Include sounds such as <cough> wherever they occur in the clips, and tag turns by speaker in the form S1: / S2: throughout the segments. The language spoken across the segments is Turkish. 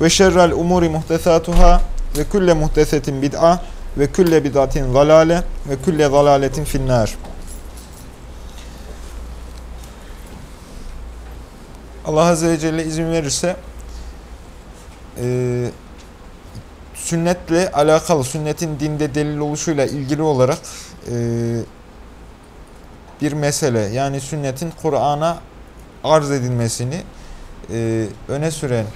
S1: ve şerrel umuri muhtesatuhâ ve külle muhtesetin bid'a ve külle bid'atin zalale ve külle zalaletin finnâr. Allah Azze ve Celle izin verirse e, sünnetle alakalı, sünnetin dinde delil oluşuyla ilgili olarak e, bir mesele yani sünnetin Kur'an'a arz edilmesini e, öne süren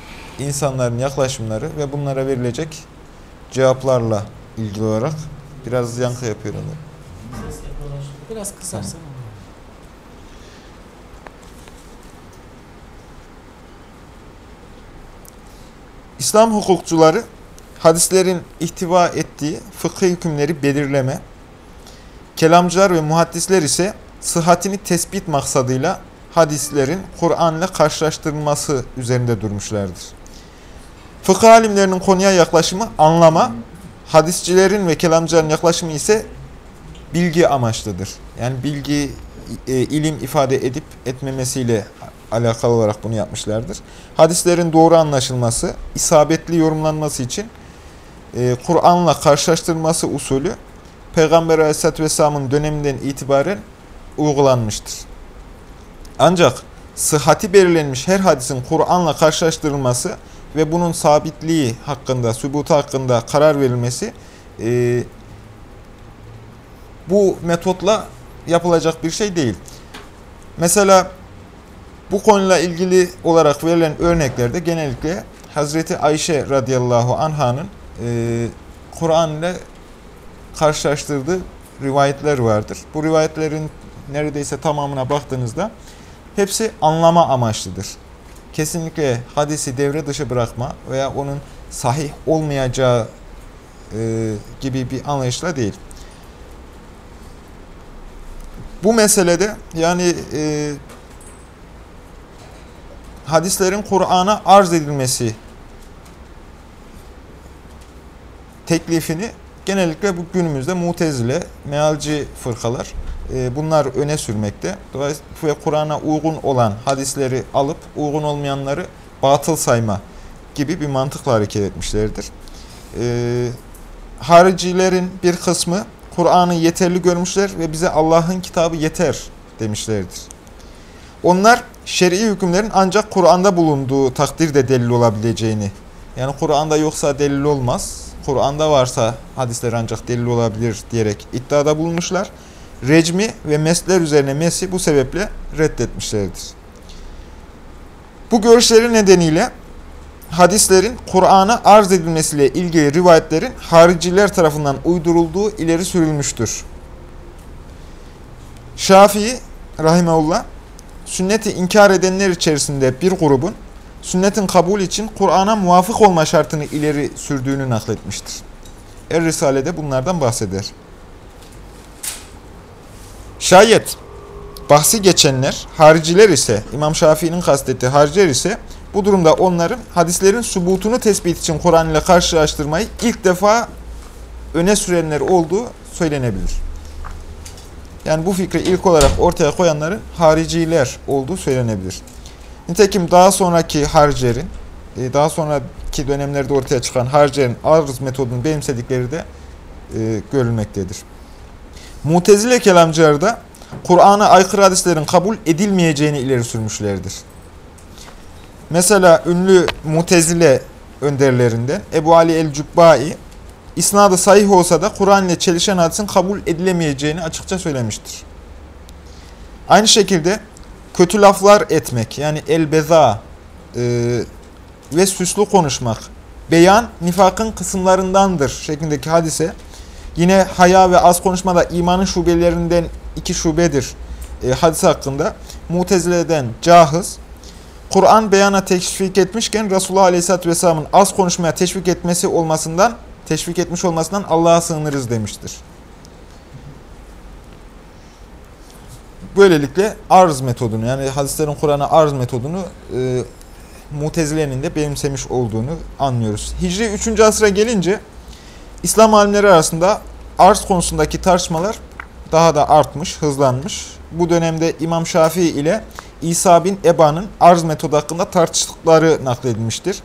S1: insanların yaklaşımları ve bunlara verilecek cevaplarla ilgili olarak biraz yankı yapıyor onu.
S2: Biraz kısarsan.
S1: İslam hukukçuları hadislerin ihtiva ettiği fıkhi hükümleri belirleme, kelamcılar ve muhaddisler ise sıhhatini tespit maksadıyla hadislerin Kur'an ile karşılaştırılması üzerinde durmuşlardır. Fıkıh alimlerinin konuya yaklaşımı anlama, hadisçilerin ve kelamcıların yaklaşımı ise bilgi amaçlıdır. Yani bilgi, e, ilim ifade edip etmemesiyle alakalı olarak bunu yapmışlardır. Hadislerin doğru anlaşılması, isabetli yorumlanması için e, Kur'an'la karşılaştırılması usulü Peygamber Aleyhisselatü Vesselam'ın döneminden itibaren uygulanmıştır. Ancak sıhhati belirlenmiş her hadisin Kur'an'la karşılaştırılması ve bunun sabitliği hakkında, sübutu hakkında karar verilmesi e, bu metotla yapılacak bir şey değil. Mesela bu konuyla ilgili olarak verilen örneklerde genellikle Hazreti Ayşe radıyallahu anhanın e, Kur'an ile karşılaştırdığı rivayetler vardır. Bu rivayetlerin neredeyse tamamına baktığınızda hepsi anlama amaçlıdır kesinlikle hadisi devre dışı bırakma veya onun sahih olmayacağı e, gibi bir anlayışla değil. Bu meselede yani e, hadislerin Kur'an'a arz edilmesi teklifini genellikle bu günümüzde mutezile, mealci fırkalar bunlar öne sürmekte. Dolayısıyla Kur'an'a uygun olan hadisleri alıp uygun olmayanları batıl sayma gibi bir mantıkla hareket etmişlerdir. E, haricilerin bir kısmı Kur'an'ı yeterli görmüşler ve bize Allah'ın kitabı yeter demişlerdir. Onlar şer'i hükümlerin ancak Kur'an'da bulunduğu takdirde delil olabileceğini, yani Kur'an'da yoksa delil olmaz, Kur'an'da varsa hadisler ancak delil olabilir diyerek iddiada bulunmuşlar recmi ve mesler üzerine mesi bu sebeple reddetmişlerdir. Bu görüşleri nedeniyle hadislerin Kur'an'a arz edilmesiyle ilgili rivayetlerin hariciler tarafından uydurulduğu ileri sürülmüştür. Şafii rahimeullah sünneti inkar edenler içerisinde bir grubun sünnetin kabul için Kur'an'a muvafık olma şartını ileri sürdüğünü nakletmiştir. Er Risale'de bunlardan bahseder. Şayet bahsi geçenler, hariciler ise, İmam Şafii'nin kastettiği hariciler ise bu durumda onların hadislerin subutunu tespit için Kur'an ile karşılaştırmayı ilk defa öne sürenler olduğu söylenebilir. Yani bu fikri ilk olarak ortaya koyanların hariciler olduğu söylenebilir. Nitekim daha sonraki haricilerin, e, daha sonraki dönemlerde ortaya çıkan haricilerin arz metodunu benimsedikleri de e, görülmektedir. Mutezile kelamcıları da Kur'an'a aykırı hadislerin kabul edilmeyeceğini ileri sürmüşlerdir. Mesela ünlü Mutezile önderlerinden Ebu Ali el-Cübbai, isnadı sahih olsa da Kur'an ile çelişen hadisin kabul edilemeyeceğini açıkça söylemiştir. Aynı şekilde kötü laflar etmek yani el-beza e, ve süslü konuşmak, beyan nifakın kısımlarındandır şeklindeki hadise Yine haya ve az konuşma da imanın şubelerinden iki şubedir e, hadis hakkında. Mutezile'den Cahız, Kur'an beyana teşvik etmişken Resulullah Aleyhisselatü Vesselam'ın az konuşmaya teşvik etmesi olmasından, teşvik etmiş olmasından Allah'a sığınırız demiştir. Böylelikle arz metodunu yani hadislerin Kur'an'a arz metodunu e, Mutezile'nin de benimsemiş olduğunu anlıyoruz. Hicri 3. asra gelince İslam alimleri arasında arz konusundaki tartışmalar daha da artmış, hızlanmış. Bu dönemde İmam Şafii ile İsa bin Eba'nın arz metodu hakkında tartıştıkları nakledilmiştir.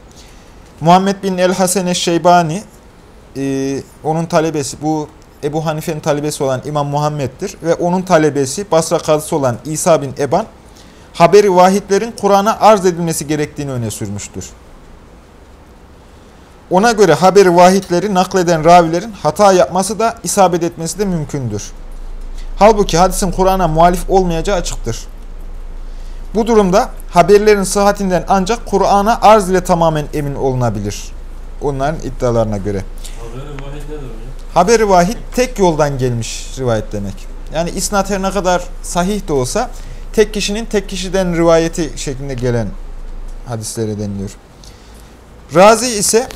S1: Muhammed bin el-Hasen eş-Şeybani, e, onun talebesi, bu Ebu Hanife'nin talebesi olan İmam Muhammed'dir ve onun talebesi Basra kadısı olan İsa bin Eban, haberi vahidlerin Kur'an'a arz edilmesi gerektiğini öne sürmüştür. Ona göre haberi vahidleri nakleden ravilerin hata yapması da isabet etmesi de mümkündür. Halbuki hadisin Kur'an'a muhalif olmayacağı açıktır. Bu durumda haberlerin sıhhatinden ancak Kur'an'a arz ile tamamen emin olunabilir. Onların iddialarına göre.
S3: Haberi vahid nedir hocam?
S1: Haberi vahid tek yoldan gelmiş rivayet demek. Yani isnat her ne kadar sahih de olsa tek kişinin tek kişiden rivayeti şeklinde gelen hadislere deniliyor. Razi ise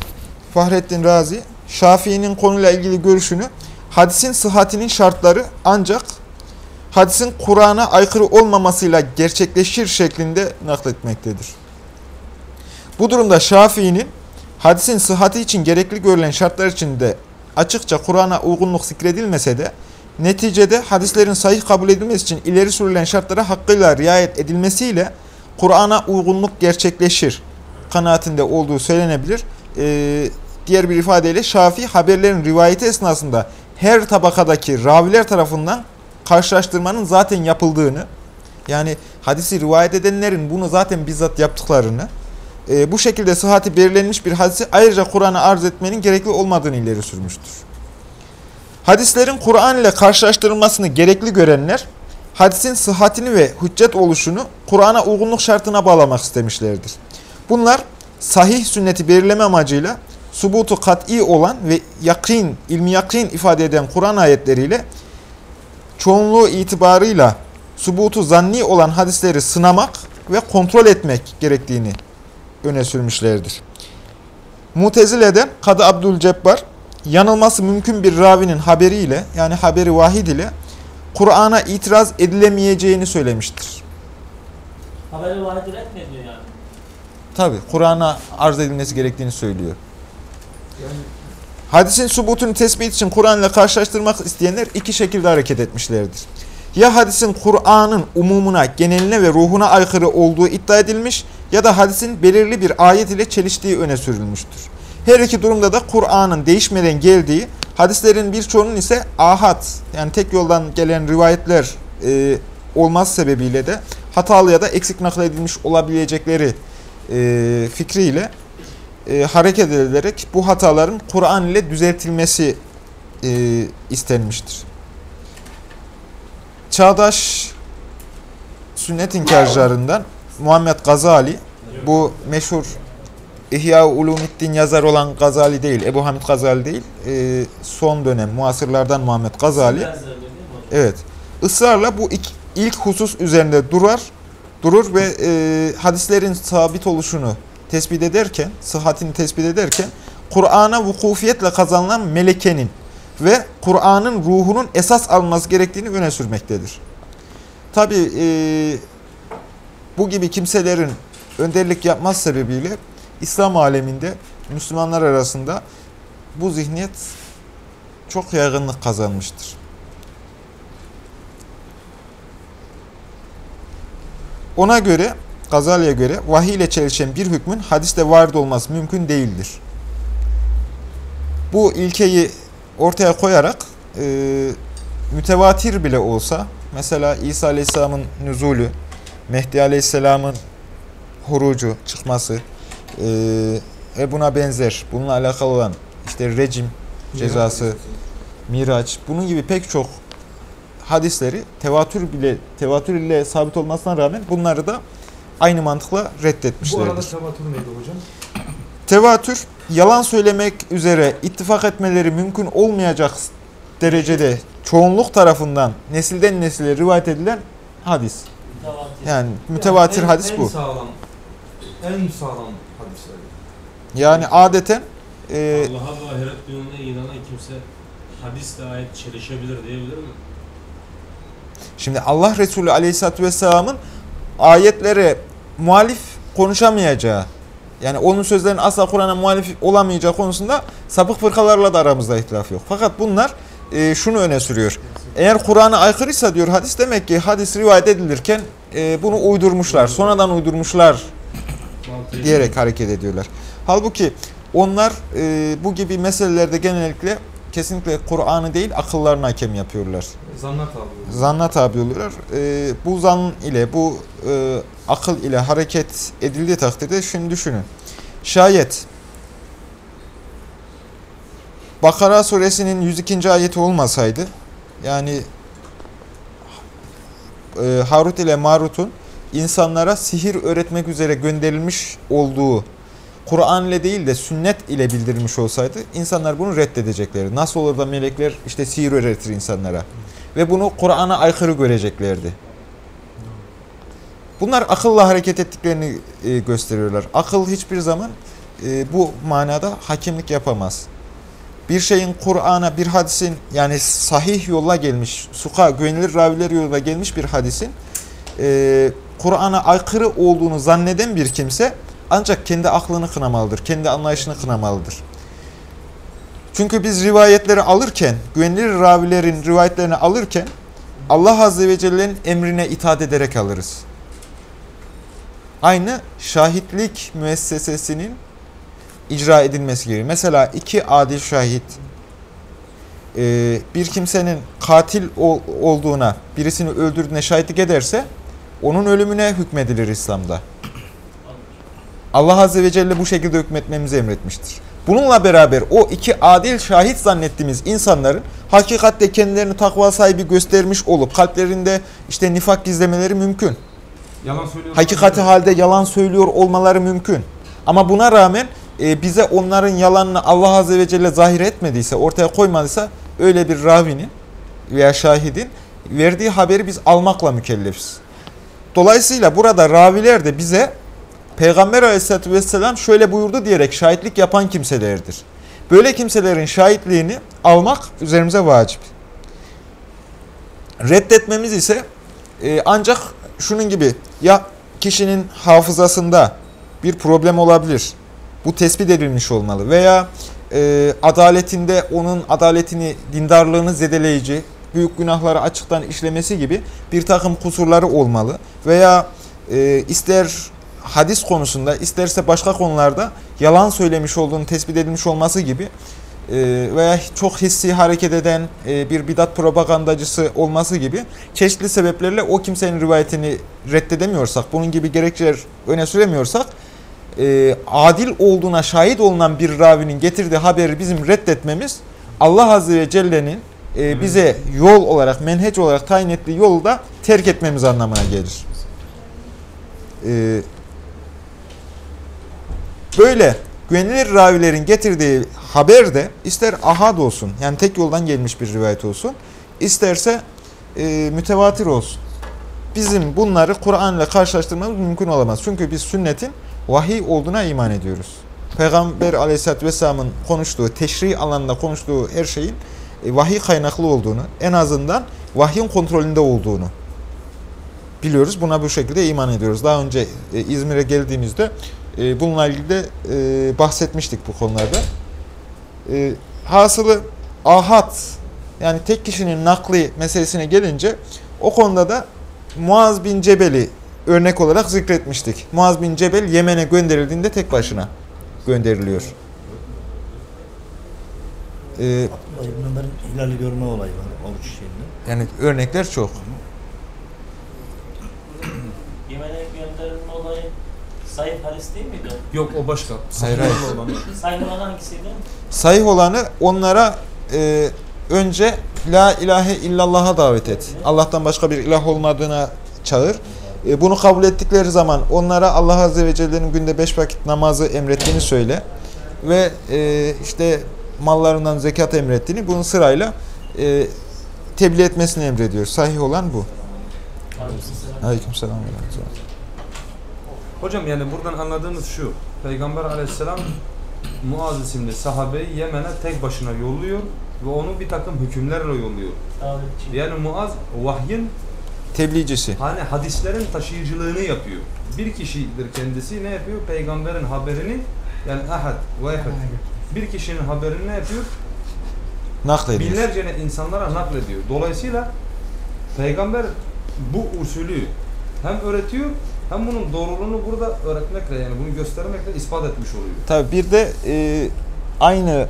S1: Fahrettin Razi Şafii'nin konuyla ilgili görüşünü hadisin sıhhatinin şartları ancak hadisin Kur'an'a aykırı olmamasıyla gerçekleşir şeklinde nakletmektedir. Bu durumda Şafii'nin hadisin sıhhati için gerekli görülen şartlar içinde açıkça Kur'an'a uygunluk zikredilmese de neticede hadislerin sahih kabul edilmesi için ileri sürülen şartlara hakkıyla riayet edilmesiyle Kur'an'a uygunluk gerçekleşir kanaatinde olduğu söylenebilir. Ee, diğer bir ifadeyle Şafii haberlerin rivayeti esnasında her tabakadaki raviler tarafından karşılaştırmanın zaten yapıldığını yani hadisi rivayet edenlerin bunu zaten bizzat yaptıklarını e, bu şekilde sıhhati belirlenmiş bir hadisi ayrıca Kur'an'a arz etmenin gerekli olmadığını ileri sürmüştür. Hadislerin Kur'an ile karşılaştırılmasını gerekli görenler, hadisin sıhhatini ve hüccet oluşunu Kur'an'a uygunluk şartına bağlamak istemişlerdir. Bunlar sahih sünneti belirleme amacıyla subutu kat'i olan ve yakin, ilmi yakin ifade eden Kur'an ayetleriyle çoğunluğu itibarıyla subutu zanni olan hadisleri sınamak ve kontrol etmek gerektiğini öne sürmüşlerdir. Mutezile'den Kadı Abdülcebbar yanılması mümkün bir ravinin haberiyle yani haberi vahid ile Kur'an'a itiraz edilemeyeceğini söylemiştir.
S2: Haberi vahid red mi ediyor yani?
S1: Tabi Kur'an'a arz edilmesi gerektiğini söylüyor. Hadisin subutunu tespit için Kur'an ile karşılaştırmak isteyenler iki şekilde hareket etmişlerdir. Ya hadisin Kur'an'ın umumuna, geneline ve ruhuna aykırı olduğu iddia edilmiş ya da hadisin belirli bir ayet ile çeliştiği öne sürülmüştür. Her iki durumda da Kur'an'ın değişmeden geldiği, hadislerin birçoğunun ise ahad yani tek yoldan gelen rivayetler e, olmaz sebebiyle de hatalı ya da eksik nakledilmiş olabilecekleri e, fikriyle e, hareket edilerek bu hataların Kur'an ile düzeltilmesi e, istenmiştir. Çağdaş sünnet inkarcılarından Muhammed Gazali, bu meşhur İhya Ulumiddin yazar olan Gazali değil, Ebu Hamid Gazali değil, e, son dönem muasırlardan Muhammed Gazali? Evet. Israrla bu ilk, ilk husus üzerinde durar, durur ve e, hadislerin sabit oluşunu tespit ederken, sıhhatini tespit ederken, Kur'an'a vukufiyetle kazanılan melekenin ve Kur'an'ın ruhunun esas alınması gerektiğini öne sürmektedir. Tabi bu gibi kimselerin önderlik yapmaz sebebiyle İslam aleminde Müslümanlar arasında bu zihniyet çok yaygınlık kazanmıştır. Ona göre, Gazali'ye göre vahiy ile çelişen bir hükmün hadiste vardı olması mümkün değildir. Bu ilkeyi ortaya koyarak e, mütevatir bile olsa, mesela İsa Aleyhisselam'ın nüzulü, Mehdi Aleyhisselam'ın hurucu, çıkması e, ve buna benzer, bununla alakalı olan işte rejim cezası, Miraç, bunun gibi pek çok hadisleri tevatür bile tevatür ile sabit olmasına rağmen bunları da aynı mantıkla
S4: bu arada
S1: reddetmişlerdir.
S4: tevatür neydi hocam?
S1: Tevatür yalan söylemek üzere ittifak etmeleri mümkün olmayacak derecede çoğunluk tarafından nesilden nesile rivayet edilen hadis.
S2: Mütevatir.
S1: Yani mütevatir
S4: en-
S1: hadis
S4: en
S1: bu.
S4: sağlam en sağlam hadisler.
S1: Yani adeten e,
S3: Allah'a ve ahiret gününe inanan kimse hadisle ayet çelişebilir diyebilir mi?
S1: Şimdi Allah Resulü Aleyhisselatü Vesselam'ın ayetlere muhalif konuşamayacağı, yani onun sözlerinin asla Kur'an'a muhalif olamayacağı konusunda sapık fırkalarla da aramızda ihtilaf yok. Fakat bunlar e, şunu öne sürüyor. Eğer Kur'an'a aykırıysa diyor hadis demek ki hadis rivayet edilirken e, bunu uydurmuşlar, sonradan uydurmuşlar diyerek hareket ediyorlar. Halbuki onlar e, bu gibi meselelerde genellikle kesinlikle Kur'an'ı değil akıllarına hakem yapıyorlar. Zanna tabi oluyorlar. E, bu zan ile, bu e, akıl ile hareket edildiği takdirde şimdi düşünün. Şayet Bakara suresinin 102. ayeti olmasaydı, yani e, Harut ile Marut'un insanlara sihir öğretmek üzere gönderilmiş olduğu Kur'an ile değil de sünnet ile bildirilmiş olsaydı insanlar bunu reddedecekleri. Nasıl olur da melekler işte sihir öğretir insanlara ve bunu Kur'an'a aykırı göreceklerdi. Bunlar akılla hareket ettiklerini e, gösteriyorlar. Akıl hiçbir zaman e, bu manada hakimlik yapamaz. Bir şeyin Kur'an'a, bir hadisin yani sahih yolla gelmiş, suka, güvenilir raviler yoluyla gelmiş bir hadisin e, Kur'an'a aykırı olduğunu zanneden bir kimse ancak kendi aklını kınamalıdır, kendi anlayışını kınamalıdır. Çünkü biz rivayetleri alırken, güvenilir ravilerin rivayetlerini alırken Allah Azze ve Celle'nin emrine itaat ederek alırız. Aynı şahitlik müessesesinin icra edilmesi gibi. Mesela iki adil şahit e, bir kimsenin katil ol- olduğuna, birisini öldürdüğüne şahitlik ederse onun ölümüne hükmedilir İslam'da. Allah Azze ve Celle bu şekilde hükmetmemizi emretmiştir. Bununla beraber o iki adil şahit zannettiğimiz insanların hakikatte kendilerini takva sahibi göstermiş olup kalplerinde işte nifak gizlemeleri mümkün.
S4: Yalan söylüyor.
S1: Hakikati halde yalan söylüyor olmaları mümkün. Ama buna rağmen e, bize onların yalanını Allah Azze ve Celle zahir etmediyse, ortaya koymadıysa öyle bir ravinin veya şahidin verdiği haberi biz almakla mükellefiz. Dolayısıyla burada raviler de bize Peygamber Aleyhisselatü Vesselam şöyle buyurdu diyerek şahitlik yapan kimselerdir. Böyle kimselerin şahitliğini almak üzerimize vacip. Reddetmemiz ise e, ancak şunun gibi ya kişinin hafızasında bir problem olabilir. Bu tespit edilmiş olmalı. Veya e, adaletinde onun adaletini, dindarlığını zedeleyici, büyük günahları açıktan işlemesi gibi bir takım kusurları olmalı. Veya e, ister hadis konusunda isterse başka konularda yalan söylemiş olduğunu tespit edilmiş olması gibi e, veya çok hissi hareket eden e, bir bidat propagandacısı olması gibi çeşitli sebeplerle o kimsenin rivayetini reddedemiyorsak, bunun gibi gerekçeler öne süremiyorsak e, adil olduğuna şahit olunan bir ravinin getirdiği haberi bizim reddetmemiz Allah Azze ve Celle'nin bize yol olarak, menheç olarak tayin ettiği yolu da terk etmemiz anlamına gelir. Böyle güvenilir ravilerin getirdiği haber de ister ahad olsun, yani tek yoldan gelmiş bir rivayet olsun, isterse e, mütevatir olsun. Bizim bunları Kur'an ile karşılaştırmamız mümkün olamaz. Çünkü biz sünnetin vahiy olduğuna iman ediyoruz. Peygamber aleyhissalatü vesselamın konuştuğu, teşri alanında konuştuğu her şeyin e, vahiy kaynaklı olduğunu, en azından vahyin kontrolünde olduğunu biliyoruz. Buna bu şekilde iman ediyoruz. Daha önce e, İzmir'e geldiğimizde e, bununla ilgili de e, bahsetmiştik bu konularda. E, hasılı ahad, yani tek kişinin nakli meselesine gelince o konuda da Muaz bin Cebel'i örnek olarak zikretmiştik. Muaz bin Cebel Yemen'e gönderildiğinde tek başına gönderiliyor. Ee,
S5: Ibn Ömer'in hilali görme olayı var oruç şeyinde.
S1: yani örnekler çok.
S2: Yemen'e gönderilme olayı zayıf hadis değil miydi?
S4: Yok o başka.
S1: Hayır, hayır.
S4: Olan.
S2: Sayın olan hangisiydi?
S1: Sahih olanı onlara e, önce La ilahe illallah'a davet et. Allah'tan başka bir ilah olmadığına çağır. E, bunu kabul ettikleri zaman onlara Allah Azze ve Celle'nin günde beş vakit namazı emrettiğini söyle. Ve e, işte mallarından zekat emrettiğini bunun sırayla e, tebliğ etmesini emrediyor. Sahih olan bu. Aleykümselam ve rahmetullah.
S4: Hocam yani buradan anladığımız şu. Peygamber aleyhisselam Muaz isimli sahabeyi Yemen'e tek başına yolluyor ve onu bir takım hükümlerle yolluyor. Yani Muaz vahyin
S1: Tebliğcisi.
S4: hani hadislerin taşıyıcılığını yapıyor. Bir kişidir kendisi ne yapıyor? Peygamberin haberini yani ahad, vahid. Bir kişinin haberini ne yapıyor?
S1: Naklediyor.
S4: Binlerce insanlara naklediyor. Dolayısıyla peygamber bu usulü hem öğretiyor hem bunun doğruluğunu burada öğretmekle yani bunu göstermekle ispat etmiş oluyor.
S1: Tabi bir de e, aynı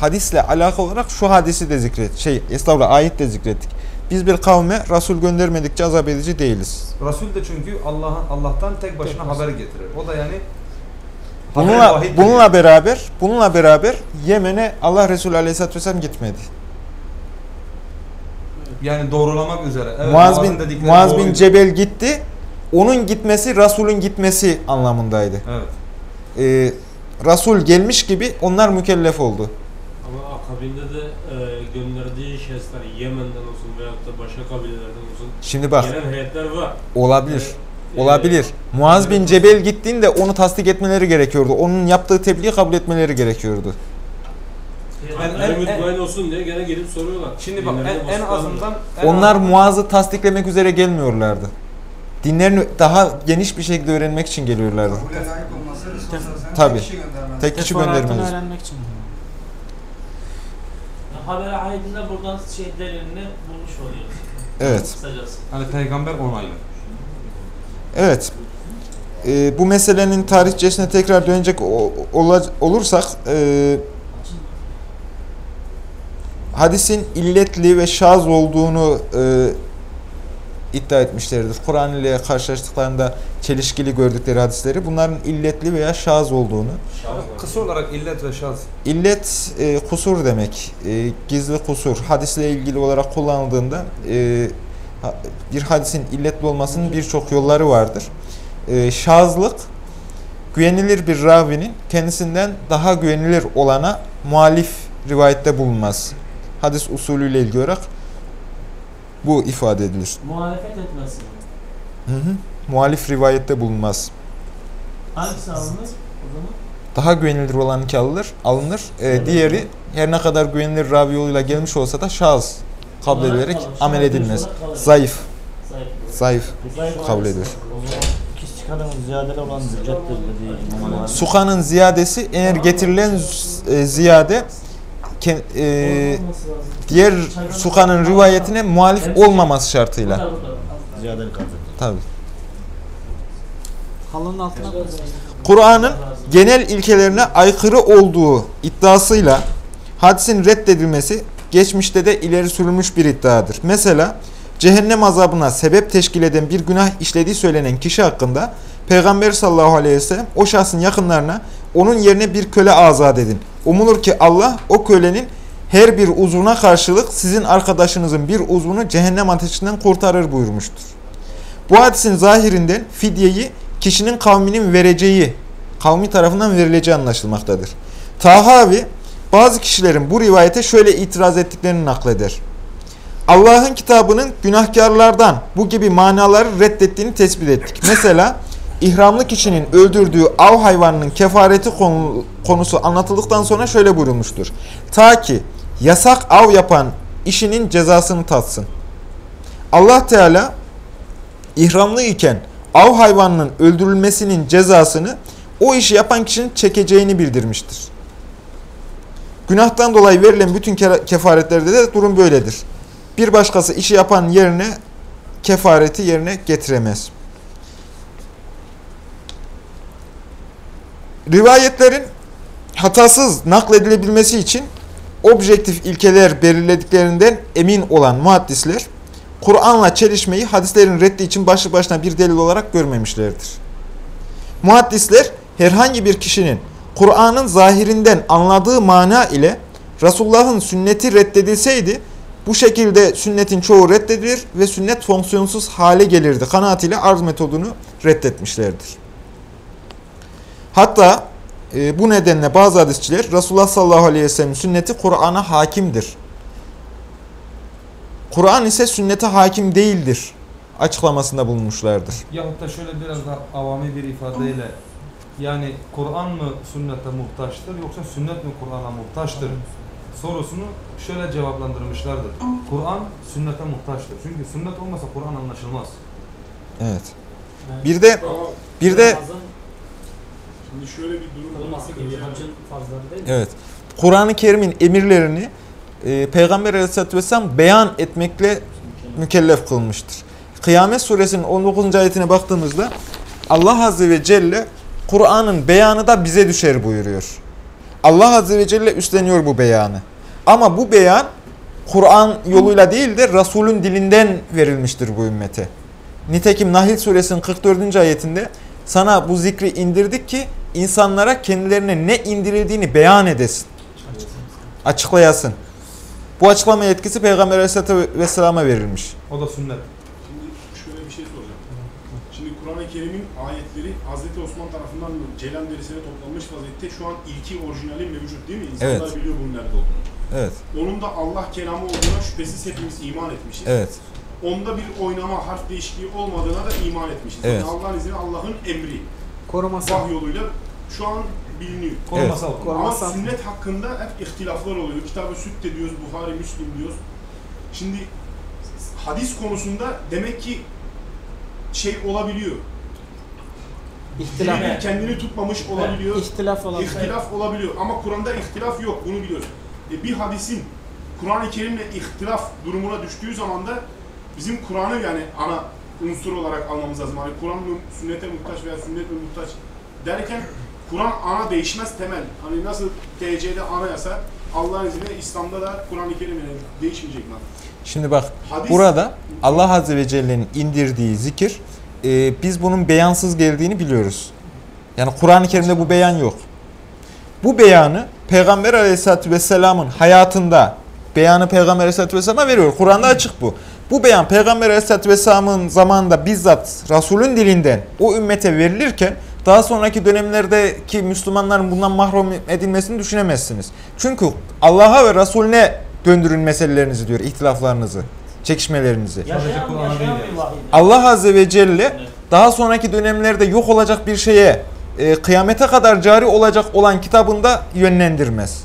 S1: hadisle alakalı olarak şu hadisi de zikret. Şey, estağfurullah ayet de zikrettik. Biz bir kavme Resul göndermedikçe azap edici değiliz.
S4: Resul de çünkü Allah'ın Allah'tan tek başına haber getirir. O da yani
S1: Bununla, bununla beraber bununla beraber Yemen'e Allah Resulü Aleyhisselatü Vesselam gitmedi.
S4: yani doğrulamak üzere. Evet,
S1: Muaz bin, Muaz bin. Cebel gitti. Onun gitmesi Resul'ün gitmesi anlamındaydı.
S4: Evet.
S1: Ee, Resul gelmiş gibi onlar mükellef oldu.
S3: Ama akabinde de e, gönderdiği şahıslar Yemen'den olsun veyahut da başka kabilelerden olsun
S1: Şimdi bak
S3: gelen heyetler var.
S1: olabilir.
S3: E,
S1: Olabilir. Muaz bin Cebel gittiğinde onu tasdik etmeleri gerekiyordu. Onun yaptığı tebliği kabul etmeleri gerekiyordu.
S3: Peygamber
S4: En- en-
S3: mütmain olsun diye gene gelip soruyorlar.
S4: Şimdi bak en, en azından en
S1: Onlar Muaz'ı tasdiklemek üzere gelmiyorlardı. Dinlerini daha geniş bir şekilde öğrenmek için geliyorlardı.
S6: Sellem
S1: Tabii.
S6: tek kişi göndermez.
S1: Tek kişi
S7: Teferruatını
S1: göndermeniz.
S7: öğrenmek için.
S2: Habere aidinde buradan şey delilini bulmuş oluyoruz.
S1: Evet.
S2: Kısacası.
S4: hani peygamber onaylı.
S1: Evet. Ee, bu meselenin tarihçesine tekrar dönecek olursak e, hadisin illetli ve şaz olduğunu e, iddia etmişlerdir. Kur'an ile karşılaştıklarında çelişkili gördükleri hadisleri bunların illetli veya şaz olduğunu.
S4: Kısa olarak illet ve şaz.
S1: İllet e, kusur demek. E, gizli kusur. Hadisle ilgili olarak kullanıldığında e, bir hadisin illetli olmasının birçok yolları vardır. E, şazlık güvenilir bir ravinin kendisinden daha güvenilir olana muhalif rivayette bulunmaz. Hadis usulüyle ilgili olarak bu ifade edilir.
S2: Muhalefet etmesin.
S1: Hı hı. Muhalif rivayette bulunmaz.
S2: Hangisi alınır o zaman?
S1: Daha güvenilir olanınki alınır. alınır. E, diğeri her ne kadar güvenilir ravi yoluyla gelmiş olsa da şahıs kabul edilerek amel edilmez. Zayıf.
S2: Zayıf.
S1: Zayıf. Kabul edilir.
S5: Ziyadeli olan hüccettir dediği Malik.
S1: Sukanın ziyadesi eğer getirilen e, ziyade ke- e, diğer sukanın rivayetine muhalif olmaması şartıyla.
S5: Ziyadeli.
S1: Tabii.
S7: Halının altına koysun.
S1: Kur'an'ın genel ilkelerine aykırı olduğu iddiasıyla hadisin reddedilmesi geçmişte de ileri sürülmüş bir iddiadır. Mesela cehennem azabına sebep teşkil eden bir günah işlediği söylenen kişi hakkında Peygamber sallallahu aleyhi ve sellem o şahsın yakınlarına onun yerine bir köle azat edin. Umulur ki Allah o kölenin her bir uzvuna karşılık sizin arkadaşınızın bir uzvunu cehennem ateşinden kurtarır buyurmuştur. Bu hadisin zahirinden fidyeyi kişinin kavminin vereceği, kavmi tarafından verileceği anlaşılmaktadır. Tahavi bazı kişilerin bu rivayete şöyle itiraz ettiklerini nakleder. Allah'ın kitabının günahkarlardan bu gibi manaları reddettiğini tespit ettik. Mesela ihramlı kişinin öldürdüğü av hayvanının kefareti konu- konusu anlatıldıktan sonra şöyle buyurulmuştur. Ta ki yasak av yapan işinin cezasını tatsın. Allah Teala ihramlı iken av hayvanının öldürülmesinin cezasını o işi yapan kişinin çekeceğini bildirmiştir. Günahtan dolayı verilen bütün ke- kefaretlerde de durum böyledir. Bir başkası işi yapan yerine kefareti yerine getiremez. Rivayetlerin hatasız nakledilebilmesi için objektif ilkeler belirlediklerinden emin olan muhaddisler Kur'an'la çelişmeyi hadislerin reddi için başlı başına bir delil olarak görmemişlerdir. Muhaddisler herhangi bir kişinin Kur'an'ın zahirinden anladığı mana ile Resulullah'ın sünneti reddedilseydi bu şekilde sünnetin çoğu reddedilir ve sünnet fonksiyonsuz hale gelirdi. Kanaatiyle arz metodunu reddetmişlerdir. Hatta e, bu nedenle bazı hadisçiler Resulullah sallallahu aleyhi ve sellem sünneti Kur'an'a hakimdir. Kur'an ise sünnete hakim değildir açıklamasında bulunmuşlardır.
S4: Yahut da şöyle biraz daha avami bir ifadeyle yani Kur'an mı sünnete muhtaçtır yoksa sünnet mi Kur'an'a muhtaçtır sorusunu şöyle cevaplandırmışlardır. Kur'an sünnete muhtaçtır. Çünkü sünnet olmasa Kur'an anlaşılmaz.
S1: Evet. Bir de bir de
S7: Şimdi şöyle bir durum
S2: olması gibi hacın farzları değil mi?
S1: evet. Kur'an-ı Kerim'in emirlerini e, Peygamber Aleyhisselatü Vesselam beyan etmekle mükellef kılmıştır. Kıyamet suresinin 19. ayetine baktığımızda Allah Azze ve Celle Kur'an'ın beyanı da bize düşer buyuruyor. Allah Azze ve Celle üstleniyor bu beyanı. Ama bu beyan Kur'an yoluyla değil de Resul'ün dilinden verilmiştir bu ümmete. Nitekim Nahil suresinin 44. ayetinde sana bu zikri indirdik ki insanlara kendilerine ne indirildiğini beyan edesin. Açıklayasın. Bu açıklama yetkisi Peygamber Aleyhisselatü Vesselam'a verilmiş.
S4: O da sünnet.
S7: Şimdi şöyle bir şey soracağım. Şimdi Kur'an-ı Kerim'in ayetleri Hazreti Osman tarafından Ceylan derisine toplanmış vaziyette şu an ilki orijinali mevcut değil mi? İnsanlar
S1: Evet.
S7: biliyor bunun nerede olduğunu.
S1: Evet,
S7: Onun da Allah kelamı olduğuna şüphesiz hepimiz iman etmişiz.
S1: evet,
S7: Onda bir oynama, harf değişikliği olmadığına da iman etmişiz.
S1: Evet.
S7: Yani Allah'ın izniyle Allah'ın emri.
S6: Korumasal.
S7: Vah yoluyla şu an biliniyor.
S4: Korumasal.
S7: Ama
S6: Korumasal.
S7: sünnet hakkında hep ihtilaflar oluyor. Kitabı süt de diyoruz, Buhari, Müslim diyoruz. Şimdi hadis konusunda demek ki şey olabiliyor.
S6: İhtilaf.
S7: Biri kendini tutmamış olabiliyor.
S6: İhtilaf olan.
S7: İhtilaf olabiliyor ama Kur'an'da ihtilaf yok bunu biliyoruz. E bir hadisin Kur'an-ı Kerim'le ihtilaf durumuna düştüğü zaman da bizim Kur'an'ı yani ana unsur olarak almamız lazım. Hani Kur'an sünnete muhtaç veya sünnet mi muhtaç derken Kur'an ana değişmez temel. Hani nasıl TC'de anayasa Allah'ın izniyle İslam'da da Kur'an-ı Kerim'e değişmeyecek mi?
S1: Şimdi bak
S7: Hadis
S1: burada Allah Azze ve Celle'nin indirdiği zikir e, biz bunun beyansız geldiğini biliyoruz. Yani Kur'an-ı Kerim'de bu beyan yok. Bu beyanı Peygamber Aleyhisselatü Vesselam'ın hayatında beyanı Peygamber Aleyhisselatü Vesselam'a veriyor. Kur'an'da açık bu. Bu beyan Peygamber Aleyhisselatü Vesselam'ın zamanında bizzat Resul'ün dilinden o ümmete verilirken daha sonraki dönemlerdeki Müslümanların bundan mahrum edilmesini düşünemezsiniz. Çünkü Allah'a ve Resulüne döndürün meselelerinizi diyor, ihtilaflarınızı, çekişmelerinizi. Allah Azze ve Celle daha sonraki dönemlerde yok olacak bir şeye e, kıyamete kadar cari olacak olan kitabında yönlendirmez.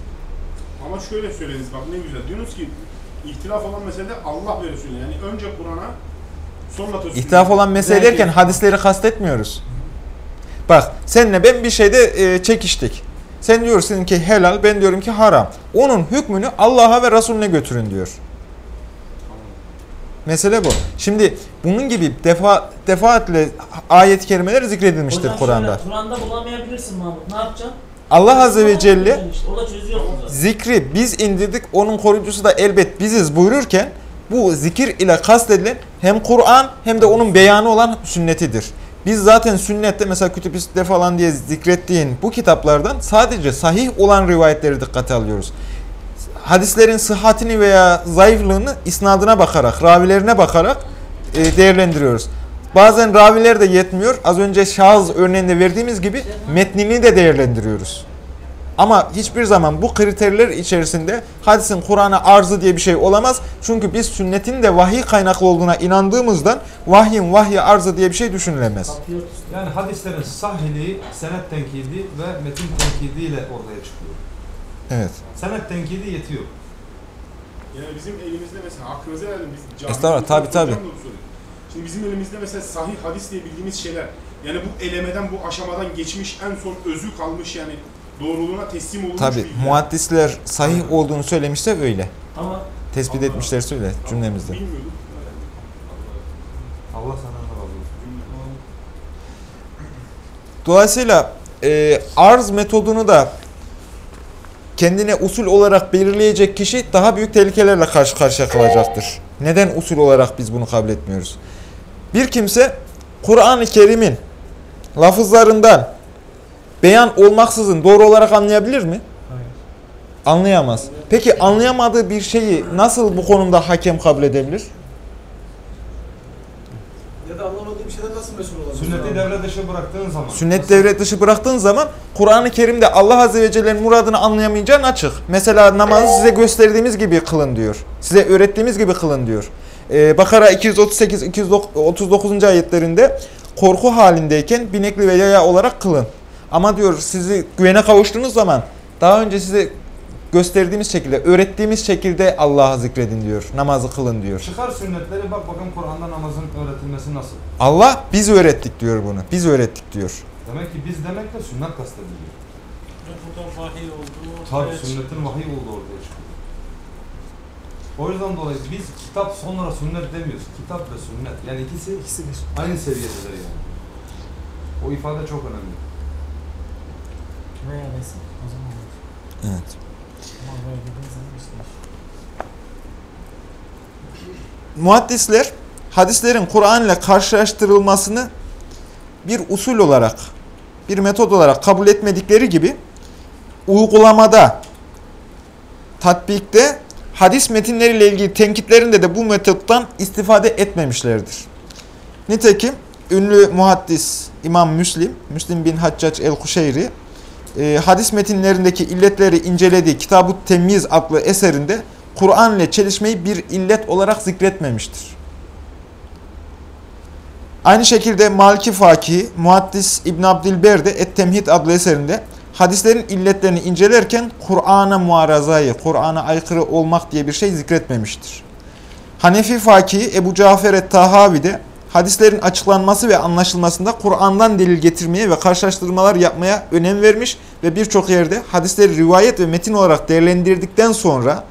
S7: Ama şöyle söylediniz bak ne güzel. Diyorsunuz ki ihtilaf olan meselede Allah ve Resulü. Yani önce Kur'an'a sonra da
S1: İhtilaf olan mesele derken hadisleri kastetmiyoruz. Bak senle ben bir şeyde e, çekiştik. Sen diyorsun ki helal, ben diyorum ki haram. Onun hükmünü Allah'a ve Resulüne götürün diyor. Mesele bu. Şimdi bunun gibi defa defaatle ayet-i kerimeler zikredilmiştir Kur'an'da.
S2: Kur'an'da bulamayabilirsin Mahmut. Ne yapacaksın?
S1: Allah Azze ve Celle zikri biz indirdik onun koruyucusu da elbet biziz buyururken bu zikir ile kastedilen hem Kur'an hem de onun beyanı olan sünnetidir. Biz zaten sünnette mesela kütüb-i falan diye zikrettiğin bu kitaplardan sadece sahih olan rivayetleri dikkate alıyoruz. Hadislerin sıhhatini veya zayıflığını isnadına bakarak, ravilerine bakarak e, değerlendiriyoruz. Bazen raviler de yetmiyor. Az önce şahıs örneğinde verdiğimiz gibi metnini de değerlendiriyoruz. Ama hiçbir zaman bu kriterler içerisinde hadisin Kur'an'a arzı diye bir şey olamaz. Çünkü biz sünnetin de vahiy kaynaklı olduğuna inandığımızdan vahyin vahye arzı diye bir şey düşünülemez.
S4: Yani hadislerin sahiliği senet tenkidi ve metin tenkidiyle ortaya çıkıyor.
S1: Evet.
S4: Senet tenkidi yetiyor.
S7: Yani bizim elimizde mesela hakkınızı verelim biz cahil-
S1: Estağfurullah, tabii, Tabii.
S7: Şimdi bizim elimizde mesela sahih hadis diye bildiğimiz şeyler yani bu elemeden bu aşamadan geçmiş en son özü kalmış yani doğruluğuna teslim olmuş
S1: Tabi
S7: bilgiler.
S1: muhaddisler sahih olduğunu söylemişse öyle.
S2: Ama
S1: Tespit etmişlerse öyle cümlemizde.
S7: Bilmiyordum.
S4: Allah sana razı olsun.
S1: Dolayısıyla e, arz metodunu da kendine usul olarak belirleyecek kişi daha büyük tehlikelerle karşı karşıya kalacaktır. Neden usul olarak biz bunu kabul etmiyoruz? Bir kimse Kur'an-ı Kerim'in lafızlarından beyan olmaksızın doğru olarak anlayabilir mi? Anlayamaz. Peki anlayamadığı bir şeyi nasıl bu konumda hakem kabul edebilir?
S6: Ya da anlamadığı bir şeyden nasıl mesul olabilir?
S4: Sünneti devre dışı bıraktığın zaman.
S1: Sünnet devre dışı bıraktığın zaman Kur'an-ı Kerim'de Allah Azze ve Celle'nin muradını anlayamayacağın açık. Mesela namazı size gösterdiğimiz gibi kılın diyor. Size öğrettiğimiz gibi kılın diyor. Ee, Bakara 238-239. ayetlerinde korku halindeyken binekli ve yaya olarak kılın. Ama diyor sizi güvene kavuştuğunuz zaman daha önce size gösterdiğimiz şekilde, öğrettiğimiz şekilde Allah'ı zikredin diyor. Namazı kılın diyor.
S4: Çıkar sünnetleri bak bakalım Kur'an'da namazın öğretilmesi nasıl.
S1: Allah biz öğrettik diyor bunu. Biz öğrettik diyor.
S4: Demek ki biz demek de sünnet kastediliyor.
S3: Burada vahiy olduğu
S4: sünnetin vahiy olduğu ortaya çıkıyor. O yüzden dolayı biz kitap sonra sünnet demiyoruz. Kitap ve sünnet. Yani ikisi
S6: İkisi bir.
S4: aynı seviyededir yani. O ifade çok önemli.
S6: Veya resim. O zaman olur.
S1: Evet.
S6: Ama böyle dediğin zaman işte.
S1: Muhaddisler hadislerin Kur'an ile karşılaştırılmasını bir usul olarak, bir metot olarak kabul etmedikleri gibi uygulamada, tatbikte hadis metinleriyle ilgili tenkitlerinde de bu metottan istifade etmemişlerdir. Nitekim ünlü muhaddis İmam Müslim, Müslim bin Haccac el-Kuşeyri, e, hadis metinlerindeki illetleri incelediği Kitab-ı Temyiz adlı eserinde Kur'an ile çelişmeyi bir illet olarak zikretmemiştir. Aynı şekilde Maliki Fakih, Muhaddis İbn Abdilber de Et-Temhid adlı eserinde hadislerin illetlerini incelerken Kur'an'a muarazayı, Kur'an'a aykırı olmak diye bir şey zikretmemiştir. Hanefi Fakih Ebu Cafer et-Tahavi de hadislerin açıklanması ve anlaşılmasında Kur'an'dan delil getirmeye ve karşılaştırmalar yapmaya önem vermiş ve birçok yerde hadisleri rivayet ve metin olarak değerlendirdikten sonra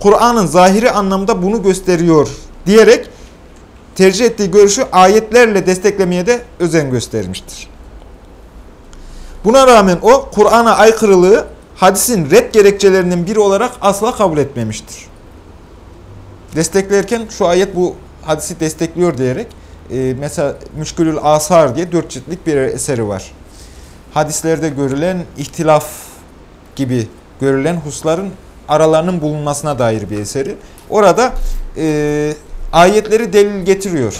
S1: Kur'an'ın zahiri anlamda bunu gösteriyor diyerek tercih ettiği görüşü ayetlerle desteklemeye de özen göstermiştir. Buna rağmen o Kur'an'a aykırılığı hadisin red gerekçelerinin biri olarak asla kabul etmemiştir. Desteklerken şu ayet bu hadisi destekliyor diyerek e, mesela Müşkülül Asar diye dört ciltlik bir eseri var. Hadislerde görülen ihtilaf gibi görülen husların aralarının bulunmasına dair bir eseri. Orada e, ayetleri delil getiriyor.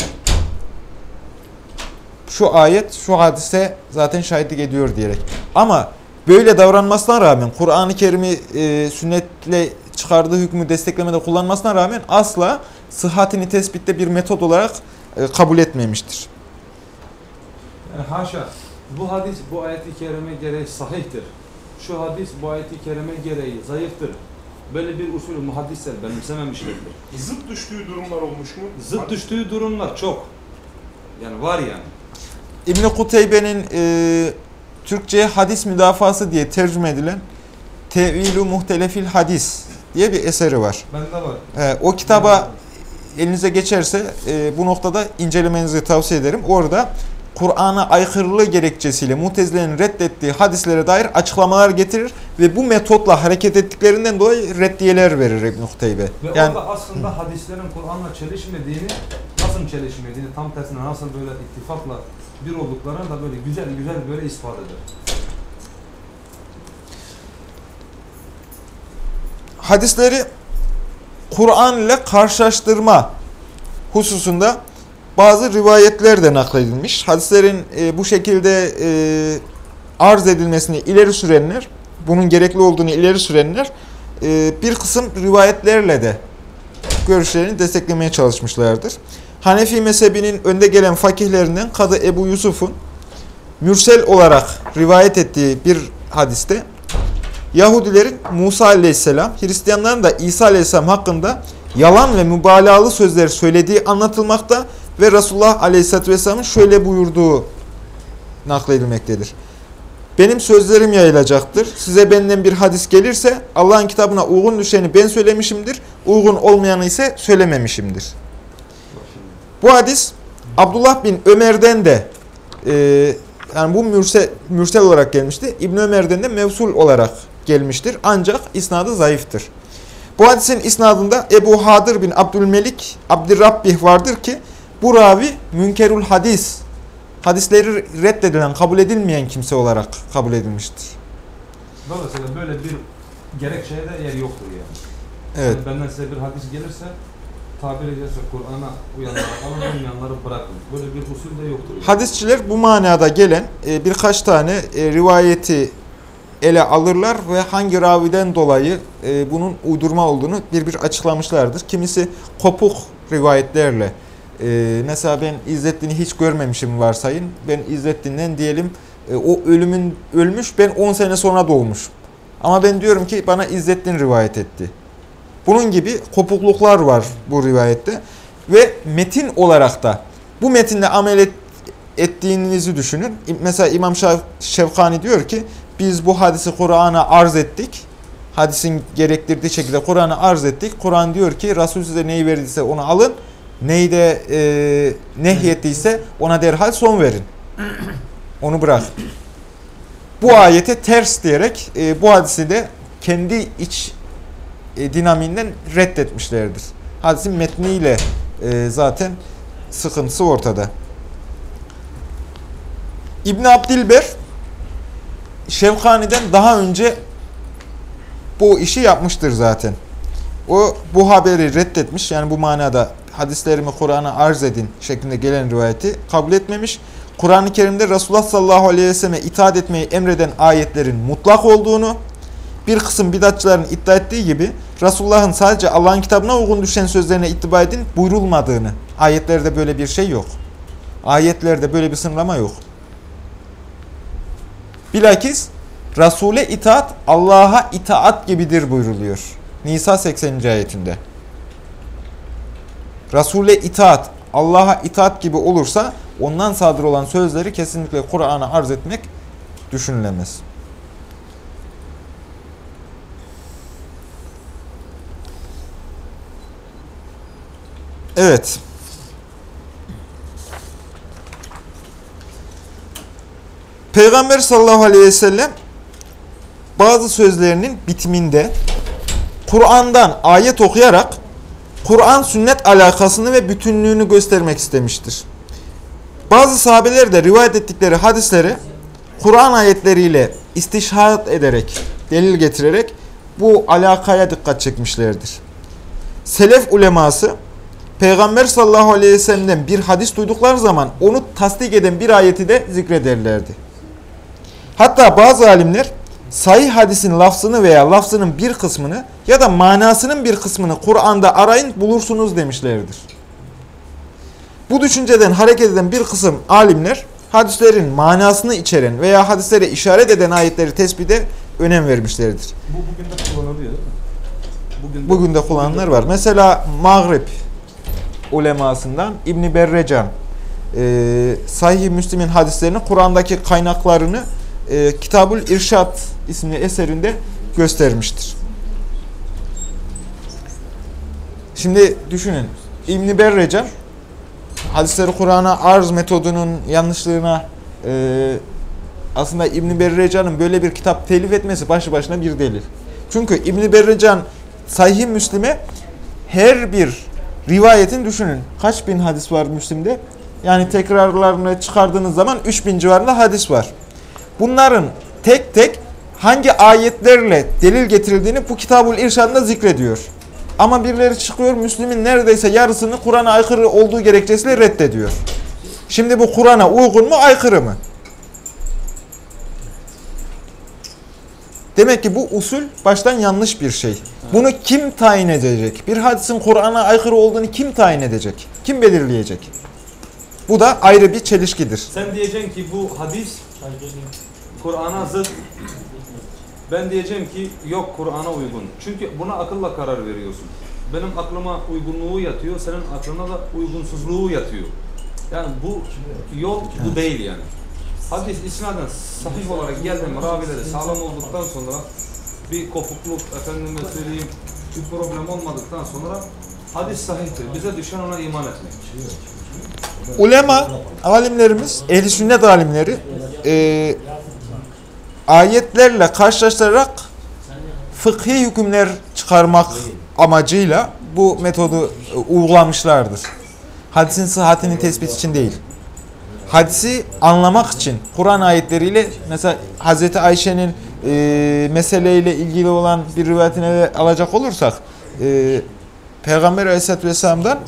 S1: Şu ayet, şu hadise zaten şahitlik ediyor diyerek. Ama böyle davranmasına rağmen, Kur'an-ı Kerim'i e, sünnetle çıkardığı hükmü desteklemede kullanmasına rağmen asla sıhhatini tespitte bir metot olarak e, kabul etmemiştir.
S4: Yani haşa bu hadis bu ayeti kerime gereği sahihtir. Şu hadis bu ayeti kerime gereği zayıftır. Böyle bir usulü muhaddisler benimsememişlerdir.
S7: Zıt düştüğü durumlar olmuş mu?
S4: Zıt düştüğü durumlar çok. Yani var yani.
S1: İbn-i Kuteybe'nin e, Türkçe'ye hadis müdafası diye tercüme edilen Tevilu Muhtelefil Hadis diye bir eseri var.
S4: Bende var.
S1: E, o kitaba elinize geçerse e, bu noktada incelemenizi tavsiye ederim. Orada Kur'an'a aykırılığı gerekçesiyle Mutezile'nin reddettiği hadislere dair açıklamalar getirir ve bu metotla hareket ettiklerinden dolayı reddiyeler verir İbn-i Kuteybe.
S4: Ve
S1: Yani
S4: orada aslında hadislerin Kur'an'la çelişmediğini, nasıl çelişmediğini, tam tersine nasıl böyle ittifakla bir olduklarını da böyle güzel güzel böyle ispat eder.
S1: hadisleri Kur'an ile karşılaştırma hususunda bazı rivayetler de nakledilmiş. Hadislerin e, bu şekilde e, arz edilmesini ileri sürenler, bunun gerekli olduğunu ileri sürenler e, bir kısım rivayetlerle de görüşlerini desteklemeye çalışmışlardır. Hanefi mezhebinin önde gelen fakihlerinden Kadı Ebu Yusuf'un mürsel olarak rivayet ettiği bir hadiste Yahudilerin Musa aleyhisselam, Hristiyanların da İsa aleyhisselam hakkında yalan ve mübalağalı sözler söylediği anlatılmakta ve Resulullah aleyhisselatü vesselamın şöyle buyurduğu nakledilmektedir. Benim sözlerim yayılacaktır. Size benden bir hadis gelirse Allah'ın kitabına uygun düşeni ben söylemişimdir. Uygun olmayanı ise söylememişimdir. Bu hadis Abdullah bin Ömer'den de e, yani bu mürsel, mürsel olarak gelmişti. İbn Ömer'den de mevsul olarak gelmiştir. Ancak isnadı zayıftır. Bu hadisin isnadında Ebu Hadır bin Abdülmelik Abdurrabbih vardır ki bu ravi münkerul hadis hadisleri reddedilen, kabul edilmeyen kimse olarak kabul edilmiştir.
S4: Dolayısıyla böyle bir gerekçeye de yer yoktur yani.
S1: Evet.
S4: Yani benden size bir hadis gelirse tabir ederse Kur'an'a uyanları alın, uymayanları bırakın. Böyle bir usul de yoktur.
S1: Hadisçiler bu manada gelen e, birkaç tane e, rivayeti ele alırlar ve hangi raviden dolayı e, bunun uydurma olduğunu bir bir açıklamışlardır. Kimisi kopuk rivayetlerle, e, mesela ben İzzettin'i hiç görmemişim varsayın. Ben İzzettin'den diyelim e, o ölümün ölmüş, ben 10 sene sonra doğmuş. Ama ben diyorum ki bana İzzettin rivayet etti. Bunun gibi kopukluklar var bu rivayette. Ve metin olarak da bu metinle amel et, ettiğinizi düşünün. Mesela İmam Şev- Şevkani diyor ki biz bu hadisi Kur'an'a arz ettik. Hadisin gerektirdiği şekilde Kur'an'a arz ettik. Kur'an diyor ki Resul size neyi verdiyse onu alın. Neyi de e, nehyettiyse ona derhal son verin. <clears throat> Onu bırak. Bu ayete ters diyerek e, bu hadisi de kendi iç e, dinamiğinden reddetmişlerdir. Hadisin metniyle e, zaten sıkıntısı ortada. İbn Abdilber Şevkani'den daha önce bu işi yapmıştır zaten. O bu haberi reddetmiş. Yani bu manada hadislerimi Kur'an'a arz edin şeklinde gelen rivayeti kabul etmemiş. Kur'an-ı Kerim'de Resulullah sallallahu aleyhi ve selleme itaat etmeyi emreden ayetlerin mutlak olduğunu, bir kısım bidatçıların iddia ettiği gibi Resulullah'ın sadece Allah'ın kitabına uygun düşen sözlerine ittiba edin buyurulmadığını. Ayetlerde böyle bir şey yok. Ayetlerde böyle bir sınırlama yok. Bilakis Resul'e itaat Allah'a itaat gibidir buyruluyor. Nisa 80. ayetinde. Resul'e itaat Allah'a itaat gibi olursa ondan sadır olan sözleri kesinlikle Kur'an'a arz etmek düşünülemez. Evet. Peygamber sallallahu aleyhi ve sellem bazı sözlerinin bitiminde Kur'an'dan ayet okuyarak Kur'an sünnet alakasını ve bütünlüğünü göstermek istemiştir. Bazı sahabeler de rivayet ettikleri hadisleri Kur'an ayetleriyle istişhat ederek, delil getirerek bu alakaya dikkat çekmişlerdir. Selef uleması Peygamber sallallahu aleyhi ve sellem'den bir hadis duydukları zaman onu tasdik eden bir ayeti de zikrederlerdi. Hatta bazı alimler sahih hadisin lafzını veya lafzının bir kısmını ya da manasının bir kısmını Kur'an'da arayın bulursunuz demişlerdir. Bu düşünceden hareket eden bir kısım alimler hadislerin manasını içeren veya hadislere işaret eden ayetleri tespite önem vermişlerdir.
S4: Bu bugün de kullanılıyor değil mi? Bugün de,
S1: Bugün de kullananlar var. Mesela Mağrib ulemasından İbni Berrecan e, Sahih Müslim'in hadislerini Kur'an'daki kaynaklarını e, Kitabul İrşad isimli eserinde göstermiştir. Şimdi düşünün. İbni Berrecan hadisleri Kur'an'a arz metodunun yanlışlığına e, aslında İbni Berrecan'ın böyle bir kitap telif etmesi başlı başına bir delil. Çünkü İbni Berrecan Sahih Müslim'e her bir rivayetin düşünün. Kaç bin hadis var Müslim'de? Yani tekrarlarını çıkardığınız zaman 3000 civarında hadis var. Bunların tek tek hangi ayetlerle delil getirildiğini bu Kitabul İrşad'ında zikrediyor. Ama birileri çıkıyor Müslim'in neredeyse yarısını Kur'an'a aykırı olduğu gerekçesiyle reddediyor. Şimdi bu Kur'an'a uygun mu aykırı mı? Demek ki bu usul baştan yanlış bir şey. Bunu kim tayin edecek? Bir hadisin Kur'an'a aykırı olduğunu kim tayin edecek? Kim belirleyecek? Bu da ayrı bir çelişkidir.
S4: Sen diyeceksin ki bu hadis Kur'an'a zıt. Ben diyeceğim ki yok Kur'an'a uygun. Çünkü buna akılla karar veriyorsun. Benim aklıma uygunluğu yatıyor, senin aklına da uygunsuzluğu yatıyor. Yani bu yol bu değil yani. Hadis isnaden sahih olarak geldi mi, ravileri sağlam olduktan sonra bir kopukluk, efendime söyleyeyim, bir problem olmadıktan sonra hadis sahihtir. Bize düşen ona iman etmek.
S1: Ulema, alimlerimiz, ehli sünnet alimleri e, ayetlerle karşılaştırarak fıkhi hükümler çıkarmak amacıyla bu metodu e, uygulamışlardır. Hadisin sıhhatini tespit için değil. Hadisi anlamak için Kur'an ayetleriyle mesela Hazreti Ayşe'nin e, meseleyle ilgili olan bir rivayetine de alacak olursak e, Peygamber Aleyhisselatü Vesselam'dan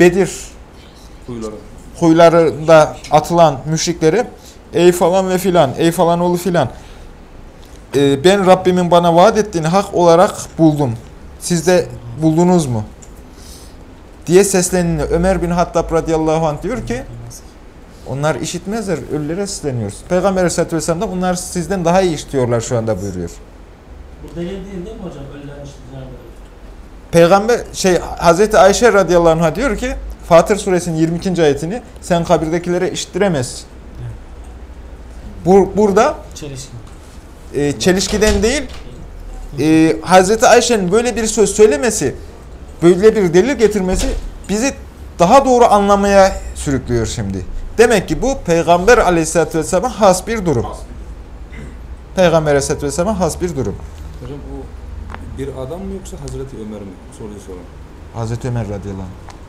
S1: Bedir
S4: Huyları.
S1: huylarında atılan müşriklere ey falan ve filan, ey falan oğlu filan e, ben Rabbimin bana vaat ettiğini hak olarak buldum. Siz de buldunuz mu? Diye seslendiğinde Ömer bin Hattab radıyallahu anh diyor ki onlar işitmezler, ölülere sesleniyoruz. Peygamber aleyhissalatü vesselam da onlar sizden daha iyi işitiyorlar şu anda buyuruyor.
S2: Bu delil değil değil mi hocam? Ölülerin işiteceğini.
S1: Peygamber şey Hazreti Ayşe radıyallahu anh'a diyor ki Fatır suresinin 22. ayetini sen kabirdekilere işittiremezsin. Bu, burada
S6: Çelişki.
S1: e, çelişkiden değil e, Hazreti Ayşe'nin böyle bir söz söylemesi, böyle bir delil getirmesi bizi daha doğru anlamaya sürüklüyor şimdi. Demek ki bu Peygamber aleyhissalatü vesselam'a has bir durum. Peygamber aleyhissalatü vesselam'a has bir durum.
S4: Hocam o bir adam mı yoksa Hazreti Ömer mi? Soruyu sorun.
S1: Hazreti Ömer radıyallahu anh.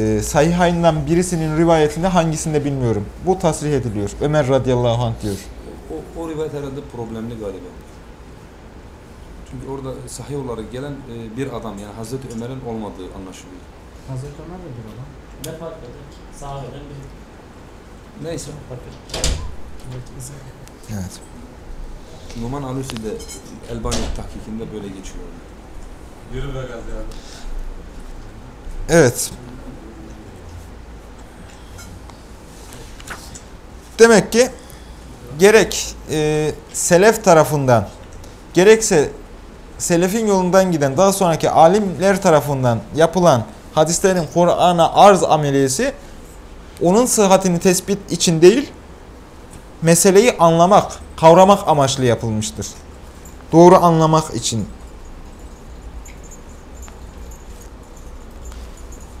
S1: Ee, Sahihayn'dan birisinin rivayetinde hangisinde bilmiyorum. Bu tasrih ediliyor. Ömer radıyallahu anh diyor.
S4: O, o rivayet herhalde problemli galiba. Çünkü orada sahih olarak gelen e, bir adam yani Hazreti Ömer'in olmadığı anlaşılıyor.
S6: Hazreti Ömer de bir adam.
S2: Ne fark eder? Sahabeden biri.
S4: Neyse.
S2: Fark eder.
S6: Evet.
S4: Numan Alusi de Elbani tahkikinde böyle geçiyor.
S3: Yürü be gaz yani.
S1: Evet. Demek ki gerek e, selef tarafından gerekse selefin yolundan giden daha sonraki alimler tarafından yapılan hadislerin Kur'an'a arz ameliyesi onun sıhhatini tespit için değil meseleyi anlamak, kavramak amaçlı yapılmıştır. Doğru anlamak için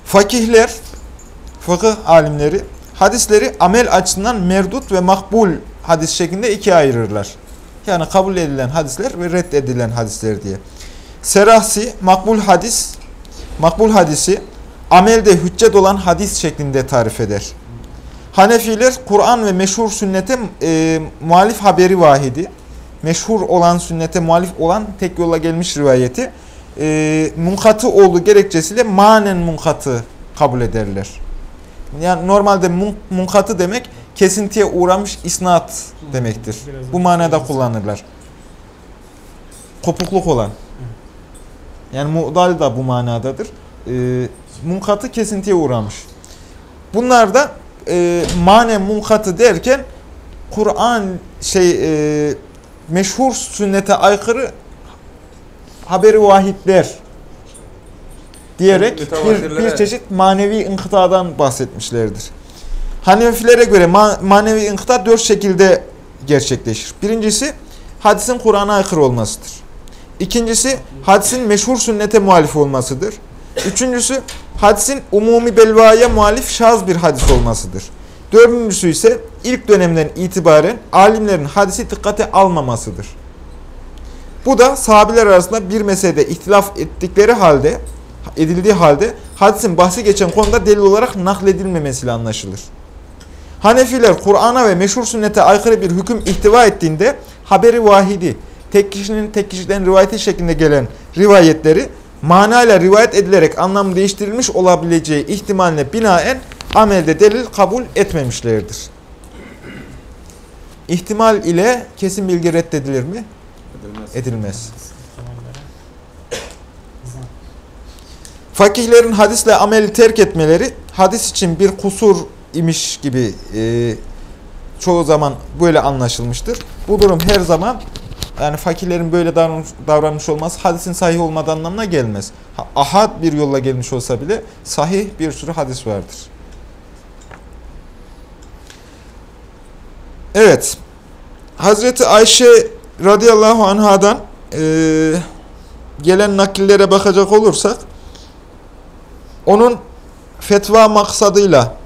S1: Fakihler, fıkıh alimleri hadisleri amel açısından merdut ve makbul hadis şeklinde ikiye ayırırlar. Yani kabul edilen hadisler ve reddedilen hadisler diye. Serahsi makbul hadis, makbul hadisi amelde hüccet olan hadis şeklinde tarif eder. Hanefiler Kur'an ve meşhur sünnete e, muhalif haberi vahidi, meşhur olan sünnete muhalif olan tek yolla gelmiş rivayeti e, munkatı olduğu gerekçesiyle manen munkatı kabul ederler. Yani normalde mun, munkatı demek kesintiye uğramış isnat demektir. Bu manada kullanırlar. Kopukluk olan. Yani mu'dal da bu manadadır. E, munkatı kesintiye uğramış. Bunlar da e, manen munkatı derken Kur'an şey e, meşhur sünnete aykırı haberi vahidler diyerek bir, bir çeşit manevi inkıtadan bahsetmişlerdir. Hanefilere göre ma- manevi inkıta dört şekilde gerçekleşir. Birincisi hadisin Kur'an'a aykırı olmasıdır. İkincisi hadisin meşhur sünnete muhalif olmasıdır. Üçüncüsü hadisin umumi belvaya muhalif şaz bir hadis olmasıdır. Dördüncüsü ise ilk dönemden itibaren alimlerin hadisi dikkate almamasıdır. Bu da sahabiler arasında bir meselede ihtilaf ettikleri halde, edildiği halde hadisin bahsi geçen konuda delil olarak nakledilmemesiyle anlaşılır. Hanefiler Kur'an'a ve meşhur sünnete aykırı bir hüküm ihtiva ettiğinde haberi vahidi, tek kişinin tek kişiden rivayeti şeklinde gelen rivayetleri manayla rivayet edilerek anlamı değiştirilmiş olabileceği ihtimaline binaen amelde delil kabul etmemişlerdir. İhtimal ile kesin bilgi reddedilir mi?
S4: Edilmez.
S1: Edilmez. Fakihlerin hadisle ameli terk etmeleri hadis için bir kusur imiş gibi e, çoğu zaman böyle anlaşılmıştır. Bu durum her zaman yani fakirlerin böyle davranmış, davranmış olması hadisin sahih olmadığı anlamına gelmez. Ha, Ahad bir yolla gelmiş olsa bile sahih bir sürü hadis vardır. Evet. Hazreti Ayşe radıyallahu anhadan e, gelen nakillere bakacak olursak onun fetva maksadıyla